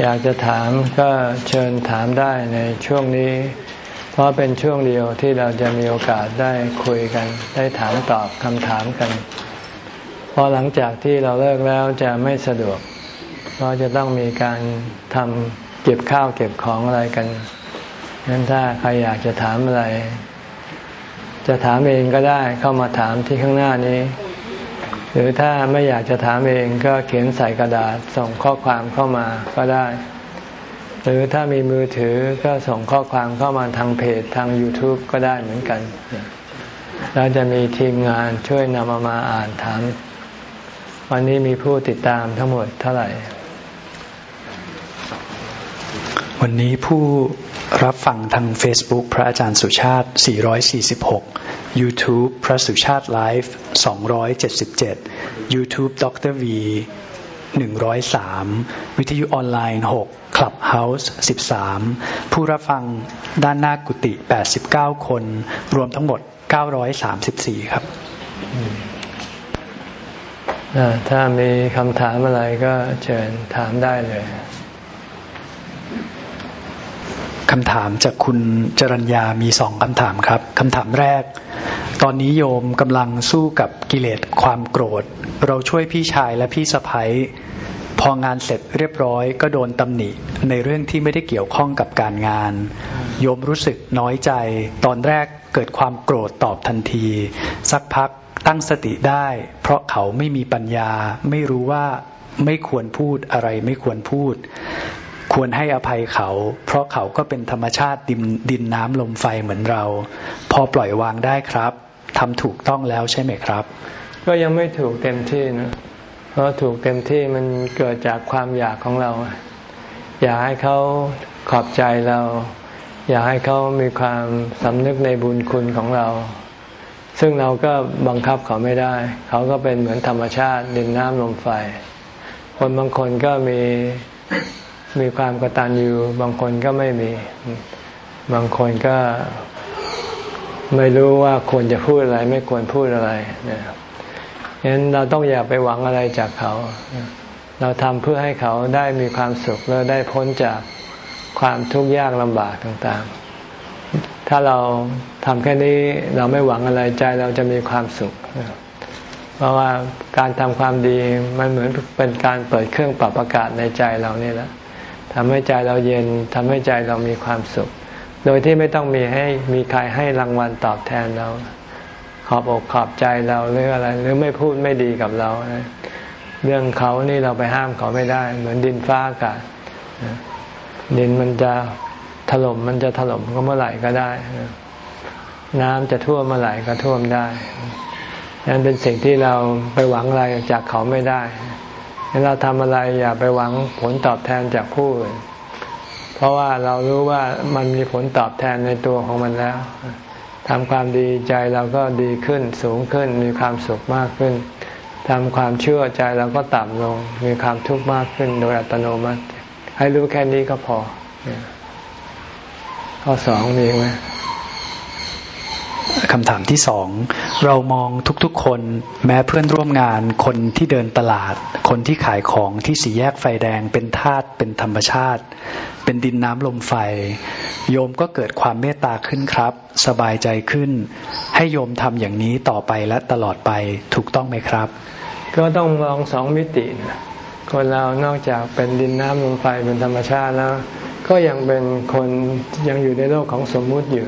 อยากจะถามก็เชิญถามได้ในช่วงนี้ ราะเป็นช่วงเดียวที่เราจะมีโอกาสได้คุยกัน ได้ถามตอบคำถามกัน เพราะหลังจากที่เราเลิกแล้วจะไม่สะดวก เพราะจะต้องมีการทำเก็บข้าวเก็บของอะไรกันนั้นถ้าใครอยากจะถามอะไร จะถามเองก็ได้เข้ามาถามที่ข้างหน้านี้ หรือถ้าไม่อยากจะถามเองก็เขียนใส่กระดาษส่งข้อความเข้ามาก็ได้ หรือถ้ามีมือถือก็ส่งข้อความเข้ามาทางเพจทาง YouTube ก็ได้เหมือนกัน เราจะมีทีมงานช่วยนำมามาอ่านถาม วันนี้มีผู้ติดตามทั้งหมดเท่าไหร่ วันนี้ผู้รับฟังทาง Facebook พระอาจารย์สุชาติ 446 YouTube พระสุชาติไลฟ์ 277 YouTube ดร V 103 วิทยุออนไลน์ 6 Clubhouse 13 ผู้รับฟังด้านหน้ากุฏิ89 คน รวมทั้งหมด 934 ครับ ถ้ามีคำถามอะไรก็เชิญถามได้เลยคำถามจากคุณจรัญญามีสองคำถามครับคำถามแรก ตอนนี้โยมกำลังสู้กับกิเลสความโกรธ เราช่วยพี่ชายและพี่สะพ้ย พองานเสร็จเรียบร้อย ก็โดนตำหนิในเรื่องที่ไม่ได้เกี่ยวข้องกับการงาน โยมรู้สึกน้อยใจ ตอนแรกเกิดความโกรธตอบทันที สักพักตั้งสติได้ เพราะเขาไม่มีปัญญา ไม่รู้ว่าไม่ควรพูดอะไรไม่ควรพูด ควรให้อภัยเขา เพราะเขาก็เป็นธรรมชาติดินดินน้ำลมไฟเหมือนเรา พอปล่อยวางได้ครับทำถูกต้องแล้วใช่ไหมครับ ก็ยังไม่ถูกเต็มที่นะเพ ราะถูกเต็มที่มันเกิดจากความอยากของเรา อยากให้เขาขอบใจเรา อยากให้เขามีความสำนึกในบุญคุณของเรา ซึ่งเราก็บังคับเขาไม่ได้ เขาก็เป็นเหมือนธรรมชาติดินน้ำลมไฟ คนบางคนก็มีมีความกตัญญูบางคนก็ไม่มี บางคนก็ไม่รู้ว่าควรจะพูดอะไร ไม่ควรพูดอะไรเนี่ย ฉะนั้นเราต้องอย่าไปหวังอะไรจากเขา เราทำเพื่อให้เขาได้มีความสุขแล้วได้พ้นจากความทุกข์ยากลำบากต่างๆ ถ้าเราทำแค่นี้เราไม่หวังอะไรใจเราจะมีความสุข เพราะว่าการทำความดีมันเหมือนเป็นการเปิดเครื่องปรับอากาศในใจเรานี่แหละทำให้ใจเราเย็นทำให้ใจเรามีความสุข โดยที่ไม่ต้องมีให้มีใครให้รางวัลตอบแทนเรา ขอบอกขอบใจเราหรืออะไร หรือไม่พูดไม่ดีกับเราเรื่องเขานี่เราไปห้ามเขาไม่ได้ เหมือนดินฟ้าอากาศดินมันจะถล่มมันจะถล่มก็เมื่อไหร่ก็ได้ น้ำจะท่วมเมื่อไหร่ก็ท่วมได้นั่นเป็นสิ่งที่เราไปหวังอะไรจากเขาไม่ได้เราทำอะไรอย่าไปหวังผลตอบแทนจากผู้อื่นเพราะว่าเรารู้ว่ามันมีผลตอบแทนในตัวของมันแล้ว ทำความดีใจเราก็ดีขึ้นสูงขึ้นมีความสุขมากขึ้นทำความเชื่อใจเราก็ต่ำลง มีความทุกข์มากขึ้นโดยอัตโนมัติ ให้รู้แค่นี้ก็พอ ข้อสองมีไหมคำถามที่สอง เรามองทุกๆ คนแม้เพื่อนร่วมงานคนที่เดินตลาด คนที่ขายของที่สีแยกไฟแดงเป็นธาตุเป็นธรรมชาติ เป็นดินน้ำลมไฟ โยมก็เกิดความเมตตาขึ้นครับ สบายใจขึ้น ให้โยมทำอย่างนี้ต่อไปและตลอดไปถูกต้องไหมครับ ก็ต้องมองสองมิติคนเรานอกจากเป็นดินน้ำลมไฟเป็นธรรมชาติแล้ว ก็ยังเป็นคนยังอยู่ในโลกของสมมุติอยู่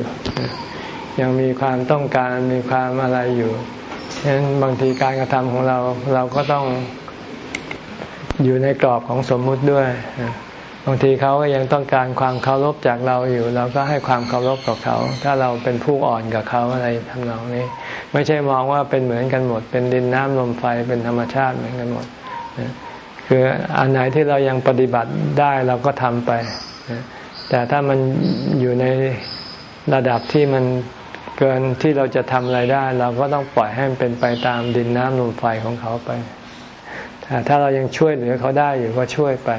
ยังมีความต้องการมีความอะไรอยู่ฉะนั้นบางทีการกระทำของเราเราก็ต้องอยู่ในกรอบของสมมุติด้วย บางทีเขาก็ยังต้องการความเคารพจากเราอยู่ เราก็ให้ความเคารพกับเขา ถ้าเราเป็นผู้อ่อนกับเขาอะไรทำนองนี้ ไม่ใช่มองว่าเป็นเหมือนกันหมด เป็นดินน้ำลมไฟเป็นธรรมชาติเหมือนกันหมด คืออันไหนที่เรายังปฏิบัติได้เราก็ทำไป แต่ถ้ามันอยู่ในระดับที่มันเกินที่เราจะทำอะไรได้ เราก็ต้องปล่อยให้มันเป็นไปตามดินน้ำลมไฟของเขาไปแต่ถ้าเรายังช่วยเหลือเขาได้อยู่ก็ช่วยไป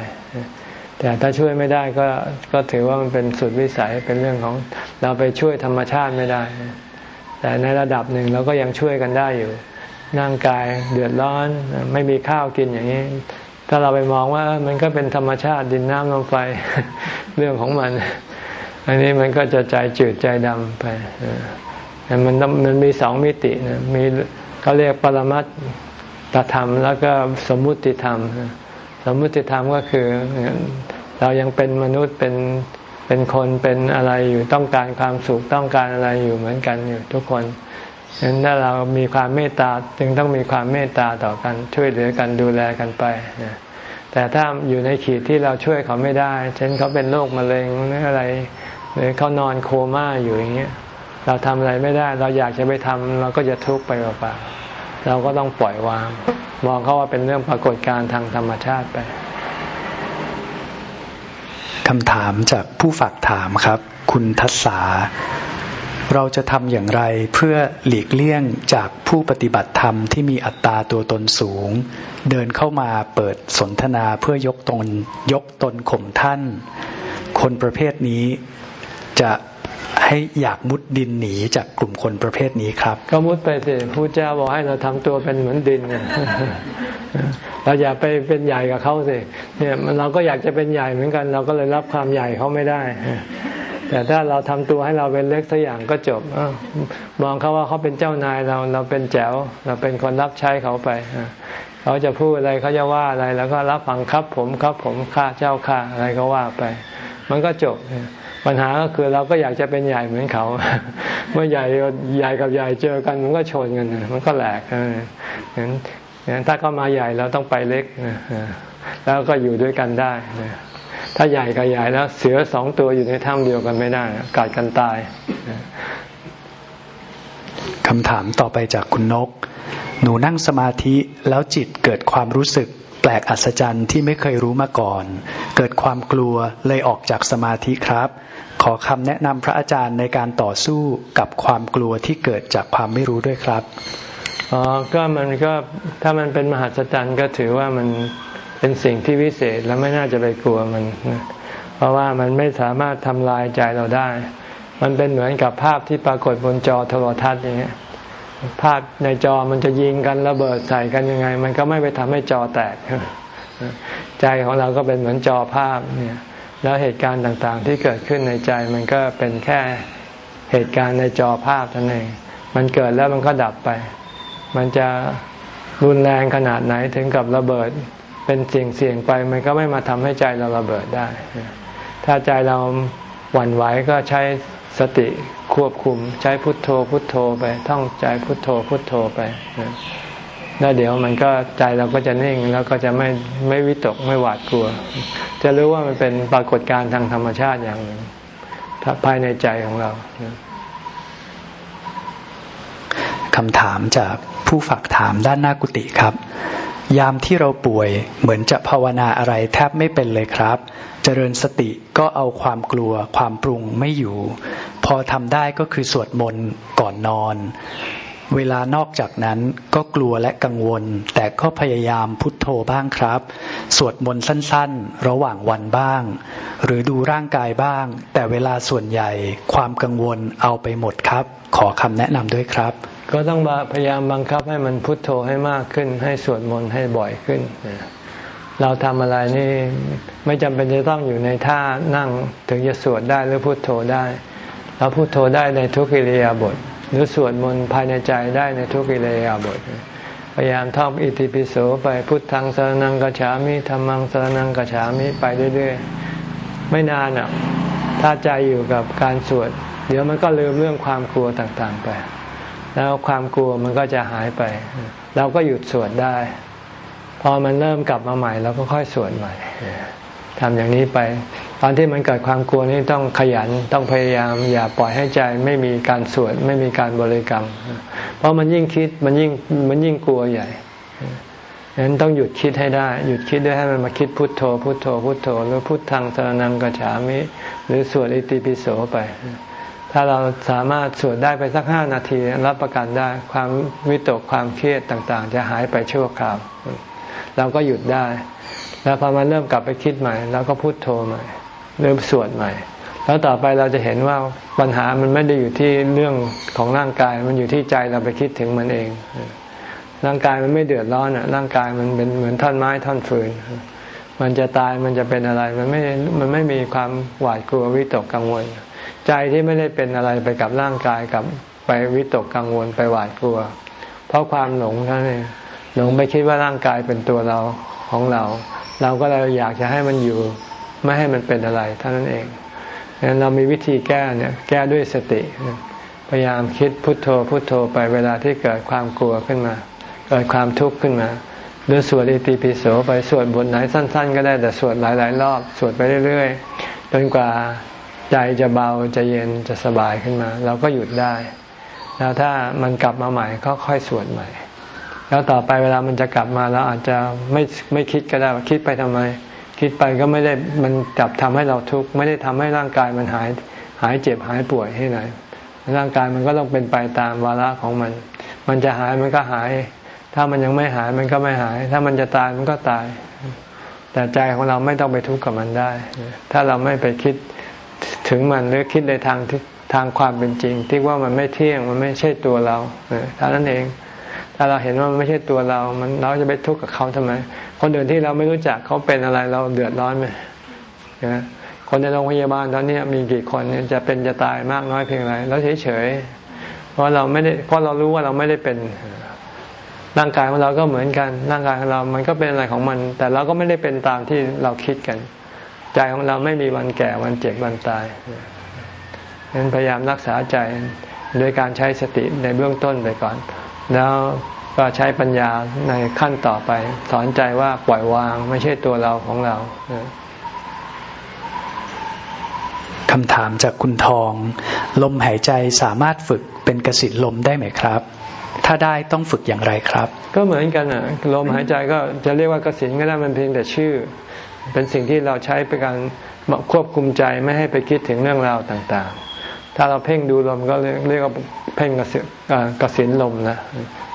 แต่ถ้าช่วยไม่ได้ก็ก็ถือว่ามันเป็นสุดวิสัยเป็นเรื่องของเราไปช่วยธรรมชาติไม่ได้ แต่ในระดับหนึ่งเราก็ยังช่วยกันได้อยู่ร่างกายเดือดร้อน ไม่มีข้าวกินอย่างนี้ ถ้าเราไปมองว่ามันก็เป็นธรรมชาติดินน้ำลมไฟเรื่องของมัน อันนี้มันก็จะใจจืดใจดำไปมันมันมีสองมิตินะมีเขาเรียกปรมัตตธรรม แล้วก็สมมุติธรรม สมมุติธรรมก็คือ เรายังเป็นมนุษย์เป็นเป็นคนเป็นอะไรอยู่ต้องการความสุขต้องการอะไรอยู่เหมือนกันอยู่ทุกคนฉะนั้นถ้าเรามีความเมตตาจึงต้องมีความเมตตาต่อกันช่วยเหลือกันดูแลกันไปแต่ถ้าอยู่ในขีดที่เราช่วยเขาไม่ได้ เช่นเขาเป็นโรคมะเร็งหรืออะไรหรือเขานอนโคม่าอยู่อย่างเงี้ยเราทำอะไรไม่ได้ เราอยากจะไปทำเราก็จะทุกข์ไปเปล่าๆเราก็ต้องปล่อยวาง มองเขาว่าเป็นเรื่องปรากฏการณ์ทางธรรมชาติไป คำถามจากผู้ฝากถามครับ คุณทัศสาเราจะทำอย่างไรเพื่อหลีกเลี่ยงจากผู้ปฏิบัติธรรมที่มีอัตตาตัวตนสูง เดินเข้ามาเปิดสนทนาเพื่อยกตนยกตนข่มท่าน คนประเภทนี้จะ ให้อยากมุดดินหนีจากกลุ่มคนประเภทนี้ครับ ก็มุดไปสิพระเจ้าบอกให้เราทำตัวเป็นเหมือนดินเนี่ยเราอย่าไปเป็นใหญ่กับเขาสิเนี่ยเราก็อยากจะเป็นใหญ่เหมือนกัน เราก็เลยรับความใหญ่เขาไม่ได้ แต่ถ้าเราทำตัวให้เราเป็นเล็กสักอย่างก็จบมองเขาว่าเขาเป็นเจ้านายเราเราเป็นแจ๋ว เราเป็นคนรับใช้เขาไปเขาจะพูดอะไรเขาจะว่าอะไร แล้วก็รับฟังครับผมครับผมข้าเจ้าข้าอะไรก็ว่าไป มันก็จบ ปัญหาก็คือเราก็อยากจะเป็นใหญ่เหมือนเขา เมื่อใหญ่ใหญ่กับใหญ่เจอกันมันก็ชนกัน มันก็แหลกงั้นถ้าเขามาใหญ่เราต้องไปเล็กแล้วก็อยู่ด้วยกันได้ถ้าใหญ่กับใหญ่แล้วเสือสองตัวอยู่ในถ้ำเดียวกันไม่ได้กัดกันตายคำถามต่อไปจากคุณนก หนูนั่งสมาธิแล้วจิตเกิดความรู้สึกแปลกอัศจรรย์ที่ไม่เคยรู้มาก่อน เกิดความกลัวเลยออกจากสมาธิครับ ขอคำแนะนำพระอาจารย์ในการต่อสู้กับความกลัวที่เกิดจากความไม่รู้ด้วยครับอ๋อก็มันก็ถ้ามันเป็นมหัศจรรย์ก็ถือว่ามันเป็นสิ่งที่วิเศษแล้วไม่น่าจะไปกลัวมันเพราะว่ามันไม่สามารถทำลายใจเราได้ มันเป็นเหมือนกับภาพที่ปรากฏบนจอโทรทัศน์อย่างเงี้ยภาพในจอมันจะยิงกันระเบิดใส่กันยังไง มันก็ไม่ไปทำให้จอแตก ใจของเราก็เป็นเหมือนจอภาพเนี่ย แล้วเหตุการณ์ต่างๆ ที่เกิดขึ้นในใจมันก็เป็นแค่เหตุการณ์ในจอภาพเท่านั้นเองมันเกิดแล้วมันก็ดับไป มันจะรุนแรงขนาดไหนถึงกับระเบิดเป็นเสี่ยงเสี่ยงไป มันก็ไม่มาทำให้ใจเราระเบิดได้ ถ้าใจเราหวั่นไหวก็ใช้สติควบคุม ใช้พุทโธพุทโธไปท่องใจพุทโธพุทโธไป แล้วเดี๋ยวมันก็ใจเราก็จะนิ่งแล้วก็จะไม่ไม่วิตกไม่หวาดกลัว จะรู้ว่ามันเป็นปรากฏการณ์ทางธรรมชาติอย่างหนึ่งภายในใจของเราคำถามจากผู้ฝากถามด้านหน้ากุฏิครับ ยามที่เราป่วยเหมือนจะภาวนาอะไรแทบไม่เป็นเลยครับ เจริญสติก็เอาความกลัวความปรุงไม่อยู่ พอทำได้ก็คือสวดมนต์ก่อนนอน เวลานอกจากนั้นก็กลัวและกังวล แต่ก็พยายามพุทโธบ้างครับ สวดมนต์สั้นๆ ระหว่างวันบ้าง หรือดูร่างกายบ้าง แต่เวลาส่วนใหญ่ความกังวลเอาไปหมดครับ ขอคำแนะนำด้วยครับ ก็ต้องพยายามบังคับให้มันพุทโธให้มากขึ้น ให้สวดมนต์ให้บ่อยขึ้น เราทำอะไรนี่ไม่จำเป็นจะต้องอยู่ในท่านั่งถึงจะสวดได้หรือพุทโธได้เราพุทโธได้ในทุกิริยาบท หรือสวดมนต์ภายในใจได้ในทุกิเลยาบทพยายามท่องอิติปิโสไปพุทธังสรนังกัจฉามิธรรมังสรนังกัจฉามิไปเรื่อยๆ ไม่นานอะถ้าใจอยู่กับการสวด เดี๋ยวมันก็ลืมเรื่องความกลัวต่างๆไป แล้วความกลัวมันก็จะหายไป เราก็หยุดสวดได้ พอมันเริ่มกลับมาใหม่เราก็ค่อยสวดใหม่ ทำอย่างนี้ไป ตอนที่มันเกิดความกลัวนี่ต้องขยันต้องพยายาม อย่าปล่อยให้ใจไม่มีการสวดไม่มีการบริกรรม เพราะมันยิ่งคิดมันยิ่งมันยิ่งกลัวใหญ่ฉะนั้นต้องหยุดคิดให้ได้ หยุดคิดด้วยให้มันมาคิดพุทโธ พุทโธ พุทโธหรือพุทธังสรนังกฉามิ หรือสวดอิติปิโสไป ถ้าเราสามารถสวดได้ไปสักห้านาที รับประกันได้ความวิตกความเครียดต่าง ๆ จะหายไปชั่วคราว เราก็หยุดได้ แล้วพอมันเริ่มกลับไปคิดใหม่เราก็พูดโทใหม่เริ่มสวดใหม่ แล้วต่อไปเราจะเห็นว่าปัญหามันไม่ได้อยู่ที่เรื่องของร่างกายมันอยู่ที่ใจเราไปคิดถึงมันเอง ร่างกายมันไม่เดือดร้อนอะ ร่างกายมันเป็นเหมือนท่อนไม้ท่อนฟืน มันจะตายมันจะเป็นอะไร มันไม่มันไม่มีความหวาดกลัววิตกกังวล ใจที่ไม่ได้เป็นอะไรไปกับร่างกายกับไปวิตกกังวลไปหวาดกลัว เพราะความหลงเท่านั้นหลงไปคิดว่าร่างกายเป็นตัวเรา ของเรา เราก็เลยอยากจะให้มันอยู่ ไม่ให้มันเป็นอะไรเท่านั้นเองดังนั้นเรามีวิธีแก้เนี่ยแก้ด้วยสติ พยายามคิดพุทโธพุทโธไปเวลาที่เกิดความกลัวขึ้นมา เกิดความทุกข์ขึ้นมาหรือสวดอิติปิโสไปสวดบทไหนสั้น ๆ ก็ได้แต่สวดหลายๆรอบสวดไปเรื่อยๆจนกว่าใจจะเบาจะเย็นจะสบายขึ้นมา เราก็หยุดได้ แล้วถ้ามันกลับมาใหม่ก็ค่อยสวดใหม่ แล้วต่อไปเวลามันจะกลับมาเราอาจจะไม่ไม่คิดก็ได้ว่าคิดไปทำไม คิดไปก็ไม่ได้มันกลับทำให้เราทุกข์ไม่ได้ทำให้ร่างกายมันหายหายเจ็บหายป่วยให้ไหนร่างกายมันก็ต้องเป็นไปตามวาระของมัน มันจะหายมันก็หาย ถ้ามันยังไม่หายมันก็ไม่หาย ถ้ามันจะตายมันก็ตาย แต่ใจของเราไม่ต้องไปทุกข์กับมันได้ ถ้าเราไม่ไปคิดถึงมันหรือคิดในทางทางความเป็นจริง ที่ว่ามันไม่เที่ยงมันไม่ใช่ตัวเราเท่านั้นเอง ถ้าเราเห็นว่ามันไม่ใช่ตัวเรา มันเราจะไปทุกข์กับเขาทำไม คนอื่นที่เราไม่รู้จักเขาเป็นอะไรเราเดือดร้อนไหมนะคนในโรงพยาบาลตอนนี้มีกี่คนเนี่ยจะเป็นจะตายมากน้อยเพียงไรแล้วเฉยๆเพราะเราไม่ได้เพราะเรารู้ว่าเราไม่ได้เป็นร่างกายของเราก็เหมือนกัน ร่างกายของเรา มันก็เป็นอะไรของมัน แต่เราก็ไม่ได้เป็นตามที่เราคิดกัน ใจของเราไม่มีวันแก่วันเจ็บวันตายฉะนั้นพยายามรักษาใจโดยการใช้สติในเบื้องต้นไปก่อน แล้วก็ใช้ปัญญาในขั้นต่อไป สอนใจว่าปล่อยวางไม่ใช่ตัวเราของเราคำถามจากคุณทอง ลมหายใจสามารถฝึกเป็นกสินลมได้ไหมครับ ถ้าได้ต้องฝึกอย่างไรครับ ก็เหมือนกันอะลมหายใจก็จะเรียกว่ากสินก็ได้มันเพียงแต่ชื่อ เป็นสิ่งที่เราใช้ไปการควบคุมใจไม่ให้ไปคิดถึงเรื่องราวต่างๆ ถ้าเราเพ่งดูลมก็เรียกว่าเพ่งกสิกสินลมนะ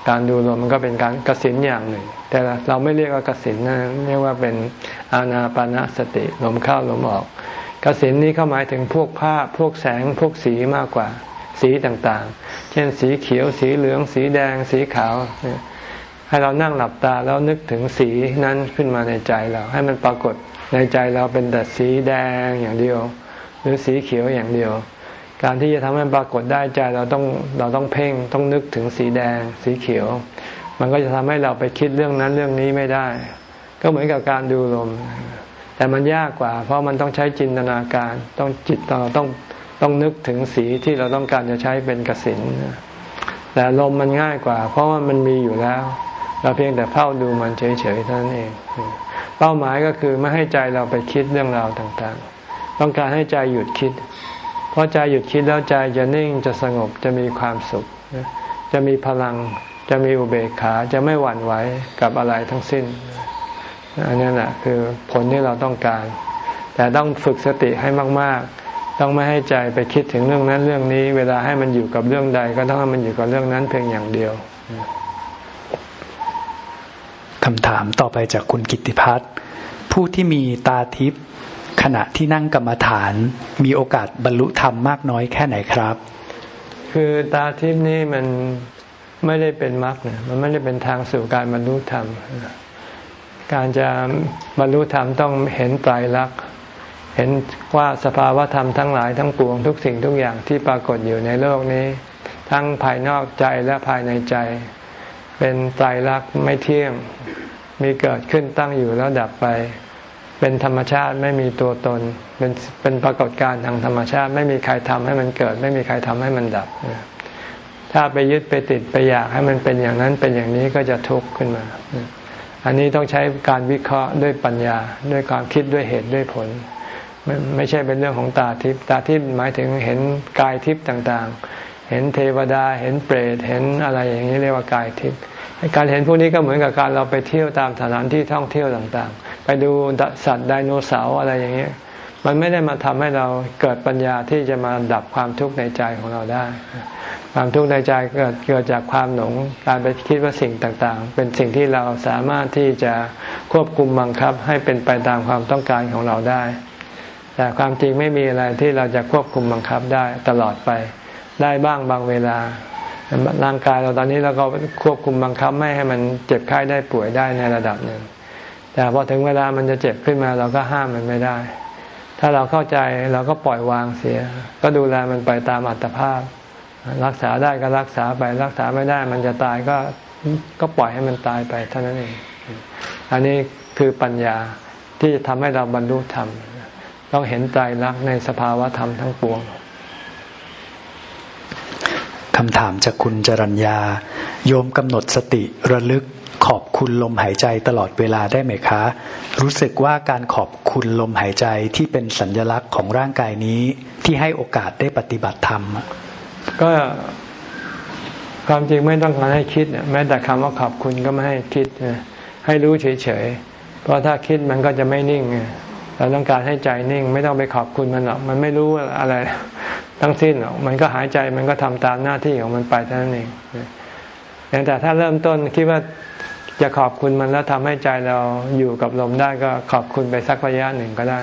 การดูลมมันก็เป็นการกระสินอย่างหนึ่ง แต่เราไม่เรียกว่ากระสินนะเรียกว่าเป็นอานาปานาสติลมเข้าลมออกกสินนี้เข้าหมายถึงพวกภาพพวกแสงพวกสีมากกว่าสีต่างๆ เช่นสีเขียวสีเหลือง สีแดง สีขาว ให้เรานั่งหลับตาแล้วนึกถึงสีนั้นขึ้นมาในใจเรา ให้มันปรากฏในใจเราเป็นแต่สีแดงอย่างเดียว หรือสีเขียวอย่างเดียว การที่จะทำให้ปรากฏได้ใจเราต้องเราต้องเพ่งต้องนึกถึงสีแดง สีเขียว มันก็จะทำให้เราไปคิดเรื่องนั้นเรื่องนี้ไม่ได้ ก็เหมือนกับการดูลม แต่มันยากกว่า เพราะมันต้องใช้จินตนาการ ต้องจิตเราต้องต้องนึกถึงสีที่เราต้องการจะใช้เป็นกสินแต่ลมมันง่ายกว่า เพราะว่ามันมีอยู่แล้ว เราเพียงแต่เฝ้าดูมันเฉยๆเท่านั้นเอง เป้าหมายก็คือไม่ให้ใจเราไปคิดเรื่องราวต่างๆ ต้องการให้ใจหยุดคิด ราะใจหยุดคิดแล้วใจจะนิ่งจะสงบจะมีความสุข จะมีพลังจะมีอุเบกขาจะไม่หวั่นไหวกับอะไรทั้งสิ้น อันนี้แหละคือผลที่เราต้องการ แต่ต้องฝึกสติให้มาก ๆ ต้องไม่ให้ใจไปคิดถึงเรื่องนั้นเรื่องนี้ เวลาให้มันอยู่กับเรื่องใด ก็ต้องให้มันอยู่กับเรื่องนั้นเพียงอย่างเดียวคำถามต่อไปจากคุณกิติพัฒน์ผู้ที่มีตาทิพย์ ขณะที่นั่งกรรมฐานมีโอกาสบรรลุธรรมมากน้อยแค่ไหนครับ คือตาทิพย์นี่มันไม่ได้เป็นมรรคเนี่ยมันไม่ได้เป็นทางสู่การบรรลุธรรม การจะบรรลุธรรมต้องเห็นไตรลักษณ์เห็นว่าสภาวะธรรมทั้งหลายทั้งปวงทุกสิ่งทุกอย่างที่ปรากฏอยู่ในโลกนี้ ทั้งภายนอกใจและภายในใจ เป็นไตรลักษณ์ไม่เที่ยงมีเกิดขึ้นตั้งอยู่แล้วดับไป เป็นธรรมชาติไม่มีตัวตน เป็นเป็นปรากฏการณ์ทางธรรมชาติ ไม่มีใครทำให้มันเกิด ไม่มีใครทำให้มันดับ ถ้าไปยึดไปติดไปอยากให้มันเป็นอย่างนั้นเป็นอย่างนี้ก็จะทุกข์ขึ้นมา อันนี้ต้องใช้การวิเคราะห์ด้วยปัญญา ด้วยความคิดด้วยเหตุด้วยผล ไม่ไม่ใช่เป็นเรื่องของตาทิพย์ตาทิพย์หมายถึงเห็นกายทิพย์ต่างๆ เห็นเทวดาเห็นเปรตเห็นอะไรอย่างนี้เรียกว่ากายทิพย์ การเห็นพวกนี้ก็เหมือนกับการเราไปเที่ยวตามสถานที่ท่องเที่ยวต่างๆ ไปดูสัตว์ไดโนเสาร์อะไรอย่างนี้มันไม่ได้มาทำให้เราเกิดปัญญาที่จะมาดับความทุกข์ในใจของเราได้ ความทุกข์ในใจเกิดเกิดจากความหลงการไปคิดว่าสิ่งต่างๆ เป็นสิ่งที่เราสามารถที่จะควบคุมบังคับให้เป็นไปตามความต้องการของเราได้ แต่ความจริงไม่มีอะไรที่เราจะควบคุมบังคับได้ตลอดไป ได้บ้างบางเวลา ร่างกายเราตอนนี้เราก็ควบคุมบังคับไม่ให้มันเจ็บไข้ได้ป่วยได้ในระดับหนึ่ง แต่พอถึงเวลามันจะเจ็บขึ้นมาเราก็ห้ามมันไม่ได้ ถ้าเราเข้าใจเราก็ปล่อยวางเสีย ก็ดูแลมันไปตามอัตภาพ รักษาได้ก็รักษาไปรักษาไม่ได้มันจะตายก็ก็ปล่อยให้มันตายไปเท่านั้นเอง อันนี้คือปัญญาที่จะทำให้เราบรรลุธรรม ต้องเห็นใจรักในสภาวะธรรมทั้งปวง คำถามจากคุณจรัญญา โยมกำหนดสติระลึกขอบคุณลมหายใจตลอดเวลาได้ไหมคะ รู้สึกว่าการขอบคุณลมหายใจที่เป็นสัญญลักษณ์ของร่างกายนี้ที่ให้โอกาสได้ปฏิบัติธรรม ก็ความจริงไม่ต้องการให้คิดแม้แต่คำว่าขอบคุณก็ไม่ให้คิด ให้รู้เฉยๆเพราะถ้าคิดมันก็จะไม่นิ่ง เราต้องการให้ใจนิ่ง ไม่ต้องไปขอบคุณมันหรอกมันไม่รู้อะไร ทั้งสิ้นหรอกมันก็หายใจมันก็ทำตามหน้าที่ของมันไปเท่านั้นเองแต่ถ้าเริ่มต้นคิดว่าจะขอบคุณมันแล้วทำให้ใจเราอยู่กับลมได้ก็ขอบคุณไปสักระยะหนึ่งก็ได้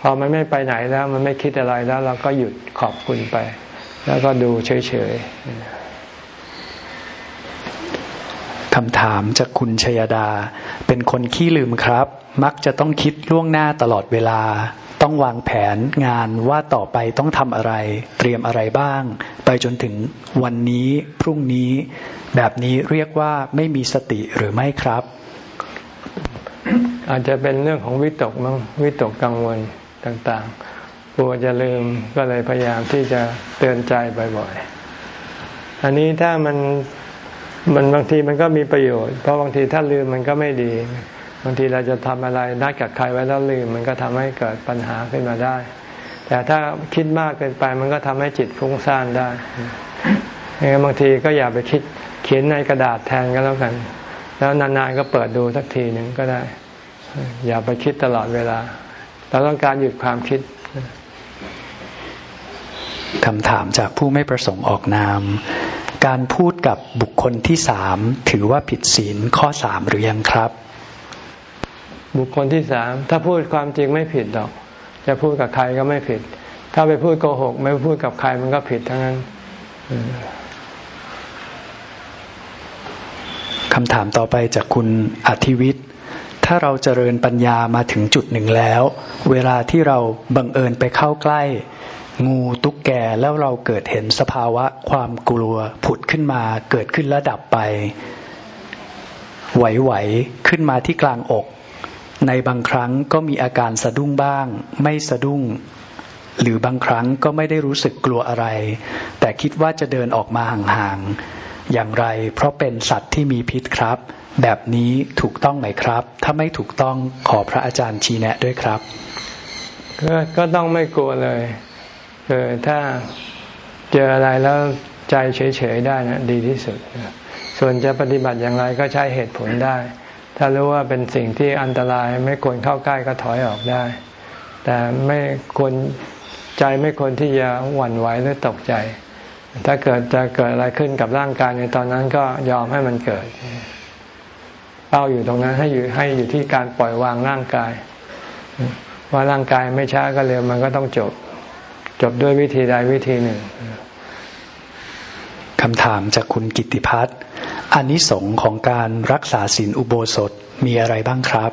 พอมันไม่ไปไหนแล้วมันไม่คิดอะไรแล้ว เราก็หยุดขอบคุณไป แล้วก็ดูเฉยๆ คำถามจากคุณชยดา เป็นคนขี้ลืมครับ มักจะต้องคิดล่วงหน้าตลอดเวลา ต้องวางแผนงานว่าต่อไปต้องทำอะไร เตรียมอะไรบ้าง ไปจนถึงวันนี้พรุ่งนี้ แบบนี้เรียกว่าไม่มีสติหรือไม่ครับ อาจจะเป็นเรื่องของวิตกมั้งวิตกกังวลต่างๆกลัวจะลืมก็เลยพยายามที่จะเตือนใจบ่อยๆอันนี้ถ้ามัน มันบางทีมันก็มีประโยชน์ เพราะบางทีถ้าลืมมันก็ไม่ดี บางทีเราจะทำอะไรนัดกับใครไว้แล้วลืม มันก็ทำให้เกิดปัญหาขึ้นมาได้ แต่ถ้าคิดมากเกินไปมันก็ทำให้จิตฟุ้งซ่านได้งั้นบางทีก็อย่าไปคิดเขียนในกระดาษแทนก็แล้วกัน แล้วนานๆก็เปิดดูสักทีหนึ่งก็ได้ อย่าไปคิดตลอดเวลา เราต้องการหยุดความคิดคำถามจากผู้ไม่ประสงค์ออกนาม การพูดกับบุคคลที่สามถือว่าผิดศีลข้อสามหรือยังครับ บุคคลที่สามถ้าพูดความจริงไม่ผิดหรอก จะพูดกับใครก็ไม่ผิด ถ้าไปพูดโกหก ไม่พูดกับใครมันก็ผิดทั้งนั้นคำถามต่อไปจากคุณอธิวิทย์ถ้าเราเจริญปัญญามาถึงจุดหนึ่งแล้ว เวลาที่เราบังเอิญไปเข้าใกล้ งูตุ๊กแกแล้วเราเกิดเห็นสภาวะความกลัวผุดขึ้นมาเกิดขึ้นแล้วดับไป ไหวๆขึ้นมาที่กลางอก ในบางครั้งก็มีอาการสะดุ้งบ้าง ไม่สะดุ้ง หรือบางครั้งก็ไม่ได้รู้สึกกลัวอะไร แต่คิดว่าจะเดินออกมาห่างๆอย่างไร เพราะเป็นสัตว์ที่มีพิษครับ แบบนี้ถูกต้องไหมครับ ถ้าไม่ถูกต้องขอพระอาจารย์ชี้แนะด้วยครับ ก็ต้องไม่กลัวเลย คือถ้าเจออะไรแล้วใจเฉยๆได้นะดีที่สุด ส่วนจะปฏิบัติอย่างไรก็ใช้เหตุผลได้ ถ้ารู้ว่าเป็นสิ่งที่อันตรายไม่ควรเข้าใกล้ก็ถอยออกได้ แต่ไม่ควรใจไม่ควรที่จะหวั่นไหวหรือตกใจ ถ้าเกิดจะเกิดอะไรขึ้นกับร่างกายในตอนนั้นก็ยอมให้มันเกิด เป้าอยู่ตรงนั้นให้อยู่ให้อยู่ที่การปล่อยวางร่างกาย ว่าร่างกายไม่ช้าก็เร็วมันก็ต้องจบ จบด้วยวิธีใดวิธีหนึ่งคำถามจากคุณกิติพัฒน์อนนิสงส์ของการรักษาศีลอุโบสถมีอะไรบ้างครับ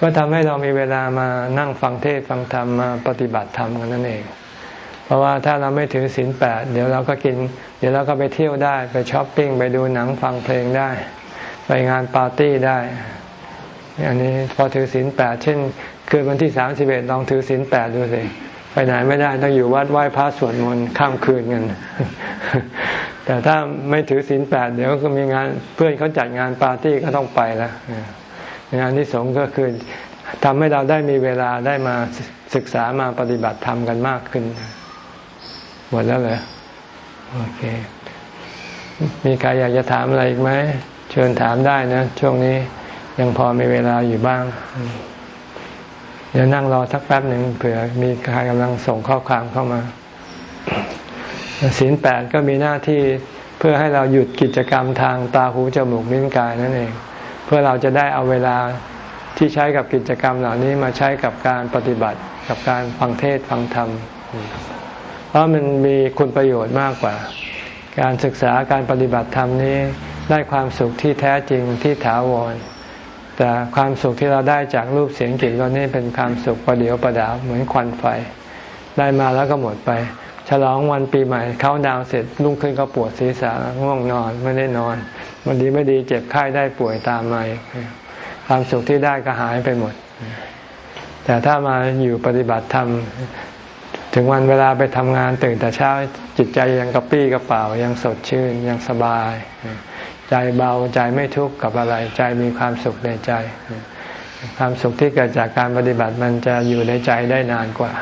ก็ทำให้เรามีเวลามานั่งฟังเทศฟังธรรมมาปฏิบัติธรรมกันนั่นเอง เพราะว่าถ้าเราไม่ถือศีลแปดเดี๋ยวเราก็กิน เดี๋ยวเราก็ไปเที่ยวได้ไปช้อปปิ้งไปดูหนังฟังเพลงได้ ไปงานปาร์ตี้ได้อันนี้พอถือศีลแปดเช่น คืนวันที่สามสิบเอ็ดลองถือศีลแปดดูสิ ไปไหนไม่ได้ต้องอยู่วัดไหว้พระสวดมนต์ข้ามคืนกัน แต่ถ้าไม่ถือศีลแปดเดี๋ยวก็มีงานเพื่อนเขาจัดงานปาร์ตี้ก็ต้องไปแล้วงานที่สงก็คือทำให้เราได้มีเวลาได้มาศึกษามาปฏิบัติธรรมกันมากขึ้นหมดแล้วเหรอโอเค มีใครอยากจะถามอะไรอีกไหมเชิญถามได้นะ ช่วงนี้ยังพอมีเวลาอยู่บ้าง เดี๋ยวนั่งรอสักแป๊บหนึ่งเผื่อมีใครกำลังส่งข้อความเข้ามาศีลแปดก็มีหน้าที่เพื่อให้เราหยุดกิจกรรมทางตาหูจมูกลิ้นกายนั่นเอง เพื่อเราจะได้เอาเวลาที่ใช้กับกิจกรรมเหล่านี้มาใช้กับการปฏิบัติกับการฟังเทศฟังธรรม เพราะมันมีคุณประโยชน์มากกว่า การศึกษาการปฏิบัติธรรมนี้ได้ความสุขที่แท้จริงที่ถาวร แต่ความสุขที่เราได้จากรูปเสียงกลิ่นรสนี่เป็นความสุขประเดียวประดาวเหมือนควันไฟ ได้มาแล้วก็หมดไป ฉลองวันปีใหม่เขาดาวเสร็จลุ่งขึ้นก็ปวดศีรษะง่วงนอนไม่ได้นอนวันดีไม่ดีเจ็บไข้ได้ป่วยตามมาความสุขที่ได้ก็หายไปหมด แต่ถ้ามาอยู่ปฏิบัติธรรมถึงวันเวลาไปทำงานตื่นแต่เช้าจิตใจยังกระปี้กระเป๋ายังสดชื่นยังสบาย ใจเบาใจไม่ทุกข์กับอะไร ใจมีความสุขในใจ ความสุขที่เกิดจากการปฏิบัติมันจะอยู่ในใจได้นานกว่า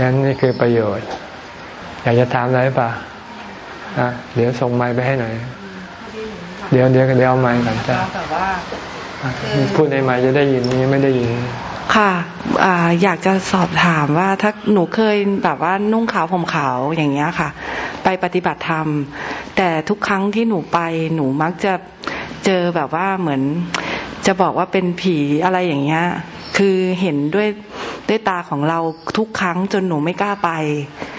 งั้นนี่คือประโยชน์ อยากจะถามอะไรป่ะอะเดี๋ยวส่งไม้ไปให้หน่อย เดี๋ยวเดี๋ยวเดี๋ยวไม้ก่อนจ้าแต่ว่าพูดในไม้จะได้ยินนี้ไม่ได้ยิน ค่ะอ่าอยากจะสอบถามว่าถ้าหนูเคยแบบว่านุ่งขาวผมขาวอย่างเงี้ยค่ะ ไปปฏิบัติธรรม แต่ทุกครั้งที่หนูไปหนูมักจะเจอแบบว่าเหมือนจะบอกว่าเป็นผีอะไรอย่างเงี้ย คือเห็นด้วยด้วยตาของเราทุกครั้งจนหนูไม่กล้าไป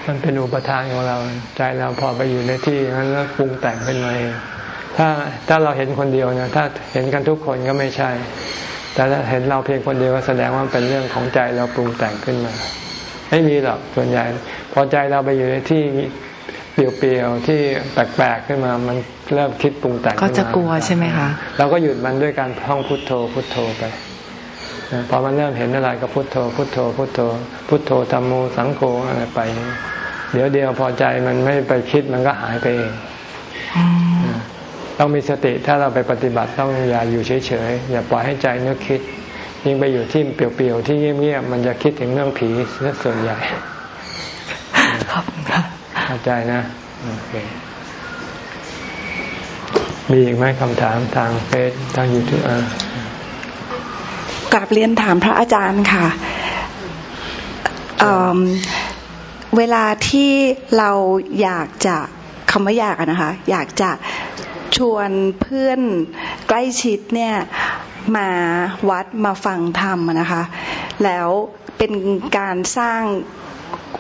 มันเป็นอุปทานของเราใจเราพอไปอยู่ในที่นั้นแล้วปรุงแต่งขึ้นมาเองถ้าถ้าเราเห็นคนเดียวนะถ้าเห็นกันทุกคนก็ไม่ใช่ แต่ถ้าเห็นเราเพียงคนเดียวก็แสดงว่าเป็นเรื่องของใจเราปรุงแต่งขึ้นมา ไม่มีหรอกส่วนใหญ่ พอใจเราไปอยู่ในที่เปลี่ยวๆที่แปลกๆขึ้นมา มันเริ่มคิดปรุงแต่งก็จะกลัวใช่ไหมคะเราก็หยุดมันด้วยการท่องพุทโธพุทโธไปพอมันเริ่มเห็นอะไรก็พุโทโธพุโทโธพุโทโธพุโทโธธรรมโมสังโฆอะไรไป เดี๋ยวเดียวพอใจมันไม่ไปคิดมันก็หายไปเอง ต้องมีสติถ้าเราไปปฏิบัติต้องอย่าอยู่เฉยๆอย่าปล่อยให้ใจนึกคิด ยิ่งไปอยู่ที่เปลี่ยวๆที่เงียบๆมันจะคิดถึงเรื่องผีส่วนใหญ่ครับเข้าใจนะโอเคมีอีกไหมคำถามทางเฟซทางยูทูบกลับเรียนถามพระอาจารย์ค่ะเเวลาที่เราอยากจะคำว่าอยากนะคะ อยากจะ ชวนเพื่อนใกล้ชิดเนี่ยมาวัดมาฟังธรรมนะคะ แล้วเป็นการสร้าง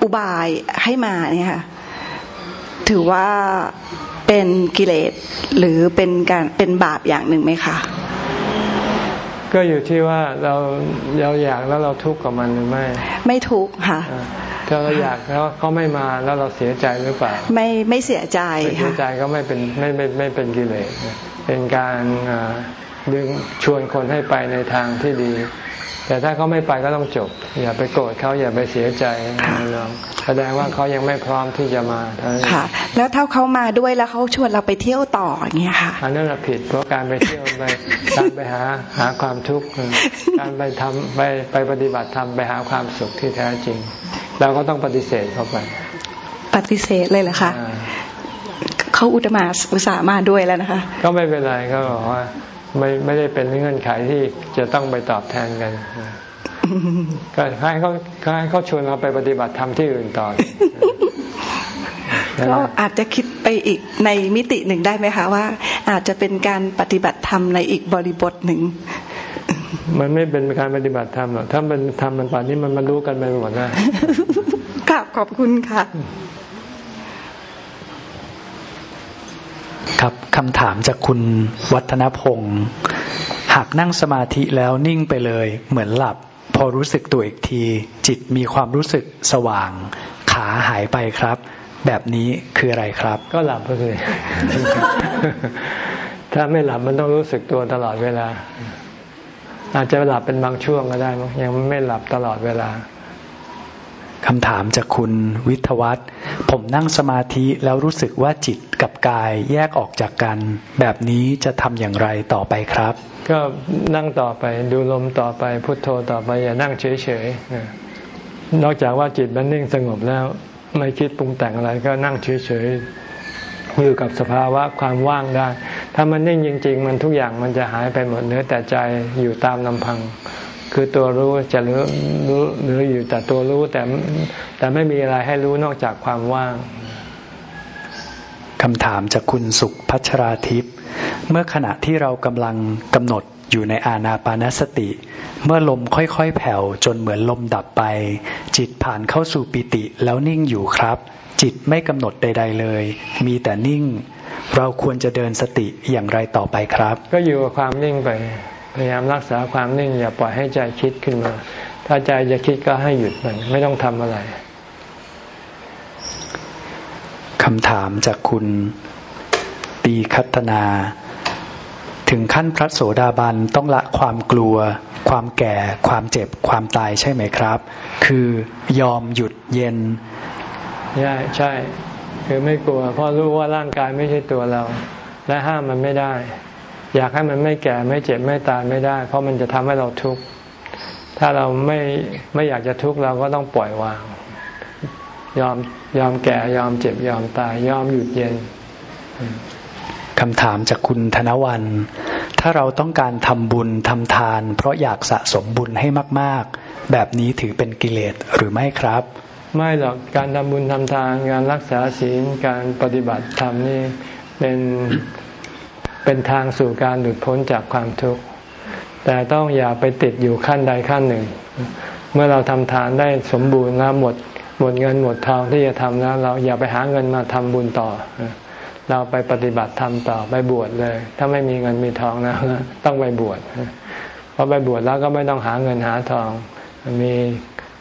อุบายให้มาเนี่ยค่ะถือว่าเป็นกิเลสหรือเป็นการเป็นบาปอย่างหนึ่งไหมคะก็อยู่ที่ว่าเราเราอยากแล้วเราทุกข์กับมันหรือไม่ ไม่ทุกข์ค่ะ ถ้าเราอยากแล้วเขาไม่มาแล้วเราเสียใจหรือเปล่า ไม่ไม่เสียใจค่ะเสียใจก็ไม่เป็นไม่ไม่ไม่เป็นกิเลสเป็นการดึงชวนคนให้ไปในทางที่ดี แต่ถ้าเขาไม่ไปก็ต้องจบ อย่าไปโกรธเขาอย่าไปเสียใจลองแสดงว่าเขายังไม่พร้อมที่จะมาค่ะ แล้วถ้าเขามาด้วยแล้วเขาชวนเราไปเที่ยวต่ออย่างเงี้ยค่ะอันนั้นผิดเพราะการไปเที่ยวไปการไปหาหาความทุกข์การไปทำไปไปปฏิบัติธรรมไปหาความสุขที่แท้จริง เราก็ต้องปฏิเสธเข้าไป ปฏิเสธเลยเหรอคะเขาอุตมาอุตส่าห์มาด้วยแล้วนะคะ ก็ไม่เป็นไรเขาบอกว่า ไม่ไม่ได้เป็นเงื่อนไขที่จะต้องไปตอบแทนกันก็ให้เขาให้เขาชวนเราไปปฏิบัติธรรมที่อื่นต่อก็อาจจะคิดไปอีกในมิติหนึ่งได้ไหมคะว่า อาจจะเป็นการปฏิบัติธรรมในอีกบริบทหนึ่ง มันไม่เป็นการปฏิบัติธรรมหรอกถ้ามันทำมันป่านนี้มันมารู้กันไปหมดนะ กราบขอบคุณค่ะครับคำถามจากคุณวัฒนพงศ์หากนั่งสมาธิแล้วนิ่งไปเลย เหมือนหลับ พอรู้สึกตัวอีกที จิตมีความรู้สึกสว่าง ขาหายไปครับ แบบนี้คืออะไรครับ ก็หลับไปเลยถ้าไม่หลับมันต้องรู้สึกตัวตลอดเวลา อาจจะหลับเป็นบางช่วงก็ได้ยังไม่หลับตลอดเวลา คำถามจากคุณวิทวัตผมนั่งสมาธิแล้วรู้สึกว่าจิตกับกายแยกออกจากกัน แบบนี้จะทำอย่างไรต่อไปครับ ก็นั่งต่อไปดูลมต่อไปพุทโธต่อไปอย่านั่งเฉยๆนอกจากว่าจิตมันนิ่งสงบแล้ว ไม่คิดปรุงแต่งอะไรก็นั่งเฉยๆอยู่กับสภาวะความว่างได้ ถ้ามันนิ่งจริง ๆ มันทุกอย่างมันจะหายไปหมดเนื้อแต่ใจอยู่ตามลำพัง คือตัวรู้จะรู้รู้หรืออยู่แต่ตัวรู้แต่แต่ไม่มีอะไรให้รู้นอกจากความว่างคำถามจากคุณสุขพัชราทิพย์เมื่อขณะที่เรากำลังกำหนดอยู่ในอาณาปานสติ เมื่อลมค่อยๆแผ่วจนเหมือนลมดับไป จิตผ่านเข้าสู่ปิติแล้วนิ่งอยู่ครับ จิตไม่กำหนดใด ๆเลย มีแต่นิ่ง เราควรจะเดินสติอย่างไรต่อไปครับ ก็อยู่กับความนิ่งไป พยายามรักษาความนิ่งอย่าปล่อยให้ใจคิดขึ้นมา ถ้าใจจะคิดก็ให้หยุดมันไม่ต้องทำอะไรคำถามจากคุณตีคัตนา ถึงขั้นพระโสดาบันต้องละความกลัว ความแก่ ความเจ็บ ความตายใช่ไหมครับ คือยอมหยุดเย็นใช่ใช่ คือไม่กลัว เพราะรู้ว่าร่างกายไม่ใช่ตัวเรา และห้ามมันไม่ได้ อยากให้มันไม่แก่ไม่เจ็บไม่ตายไม่ได้ เพราะมันจะทำให้เราทุกข์ถ้าเราไม่ไม่อยากจะทุกข์เราก็ต้องปล่อยวาง ยอมยอมแก่ยอมเจ็บยอมตายยอมหยุดเย็นคำถามจากคุณธนวัน ถ้าเราต้องการทำบุญทำทาน เพราะอยากสะสมบุญให้มาก ๆ แบบนี้ถือเป็นกิเลสหรือไม่ครับ ไม่หรอกการทำบุญทำทานการรักษาศีลการปฏิบัติธรรมนี่เป็น เป็นทางสู่การหลุดพ้นจากความทุกข์แต่ต้องอย่าไปติดอยู่ขั้นใดขั้นหนึ่ง เมื่อเราทำทานได้สมบูรณ์แล้วหมดหมดเงินหมดทองที่จะทำแล้ว เราอย่าไปหาเงินมาทำบุญต่อ เราไปปฏิบัติธรรมต่อไปบวชเลย ถ้าไม่มีเงินมีทองนะต้องไปบวชพอไปบวชแล้วก็ไม่ต้องหาเงินหาทอง มี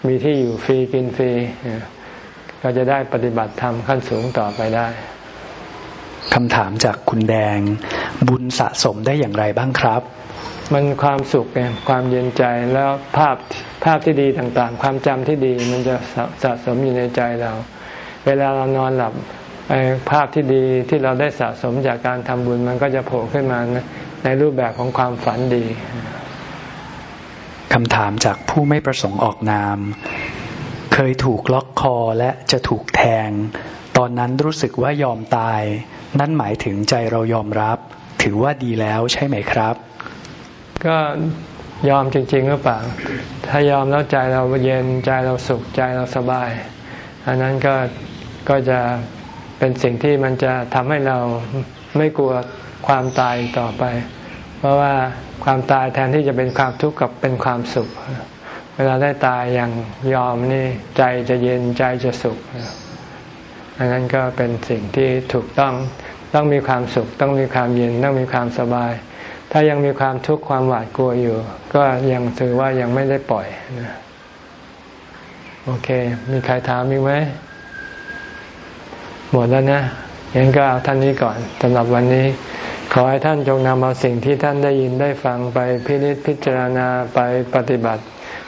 มีที่อยู่ฟรีกินฟรีก็จะได้ปฏิบัติธรรมขั้นสูงต่อไปได้ คำถามจากคุณแดง บุญสะสมได้อย่างไรบ้างครับ มันความสุขไงความเย็นใจแล้วภาพภาพที่ดีต่างๆ ความจำที่ดีมันจะสะสมอยู่ในใจเรา เวลาเรานอนหลับภาพที่ดีที่เราได้สะสมจากการทำบุญมันก็จะโผล่ขึ้นมาในรูปแบบของความฝันดีคำถามจากผู้ไม่ประสงค์ออกนาม เคยถูกล็อกคอและจะถูกแทง ตอนนั้นรู้สึกว่ายอมตาย นั่นหมายถึงใจเรายอมรับ ถือว่าดีแล้วใช่ไหมครับ ก็ยอมจริง ๆ หรือเปล่า ถ้ายอมแล้วใจเราเย็นใจเราสุขใจเราสบาย อันนั้นก็ก็จะเป็นสิ่งที่มันจะทำให้เราไม่กลัวความตายต่อไป เพราะว่าความตายแทนที่จะเป็นความทุกข์กับเป็นความสุข เวลาได้ตายอย่างยอมนี่ใจจะเย็นใจจะสุข อันนั้นก็เป็นสิ่งที่ถูกต้องต้องมีความสุข ต้องมีความเย็นต้องมีความสบาย ถ้ายังมีความทุกข์ความหวาดกลัวอยู่ ก็ยังถือว่ายังไม่ได้ปล่อยนะโอเค มีใครถามมีไหมหมดแล้วนะยังก็เอาท่านนี้ก่อนสำหรับวันนี้ ขอให้ท่านจงนำเอาสิ่งที่ท่านได้ยินได้ฟังไปพิจิตพิจารณาไปปฏิบัติ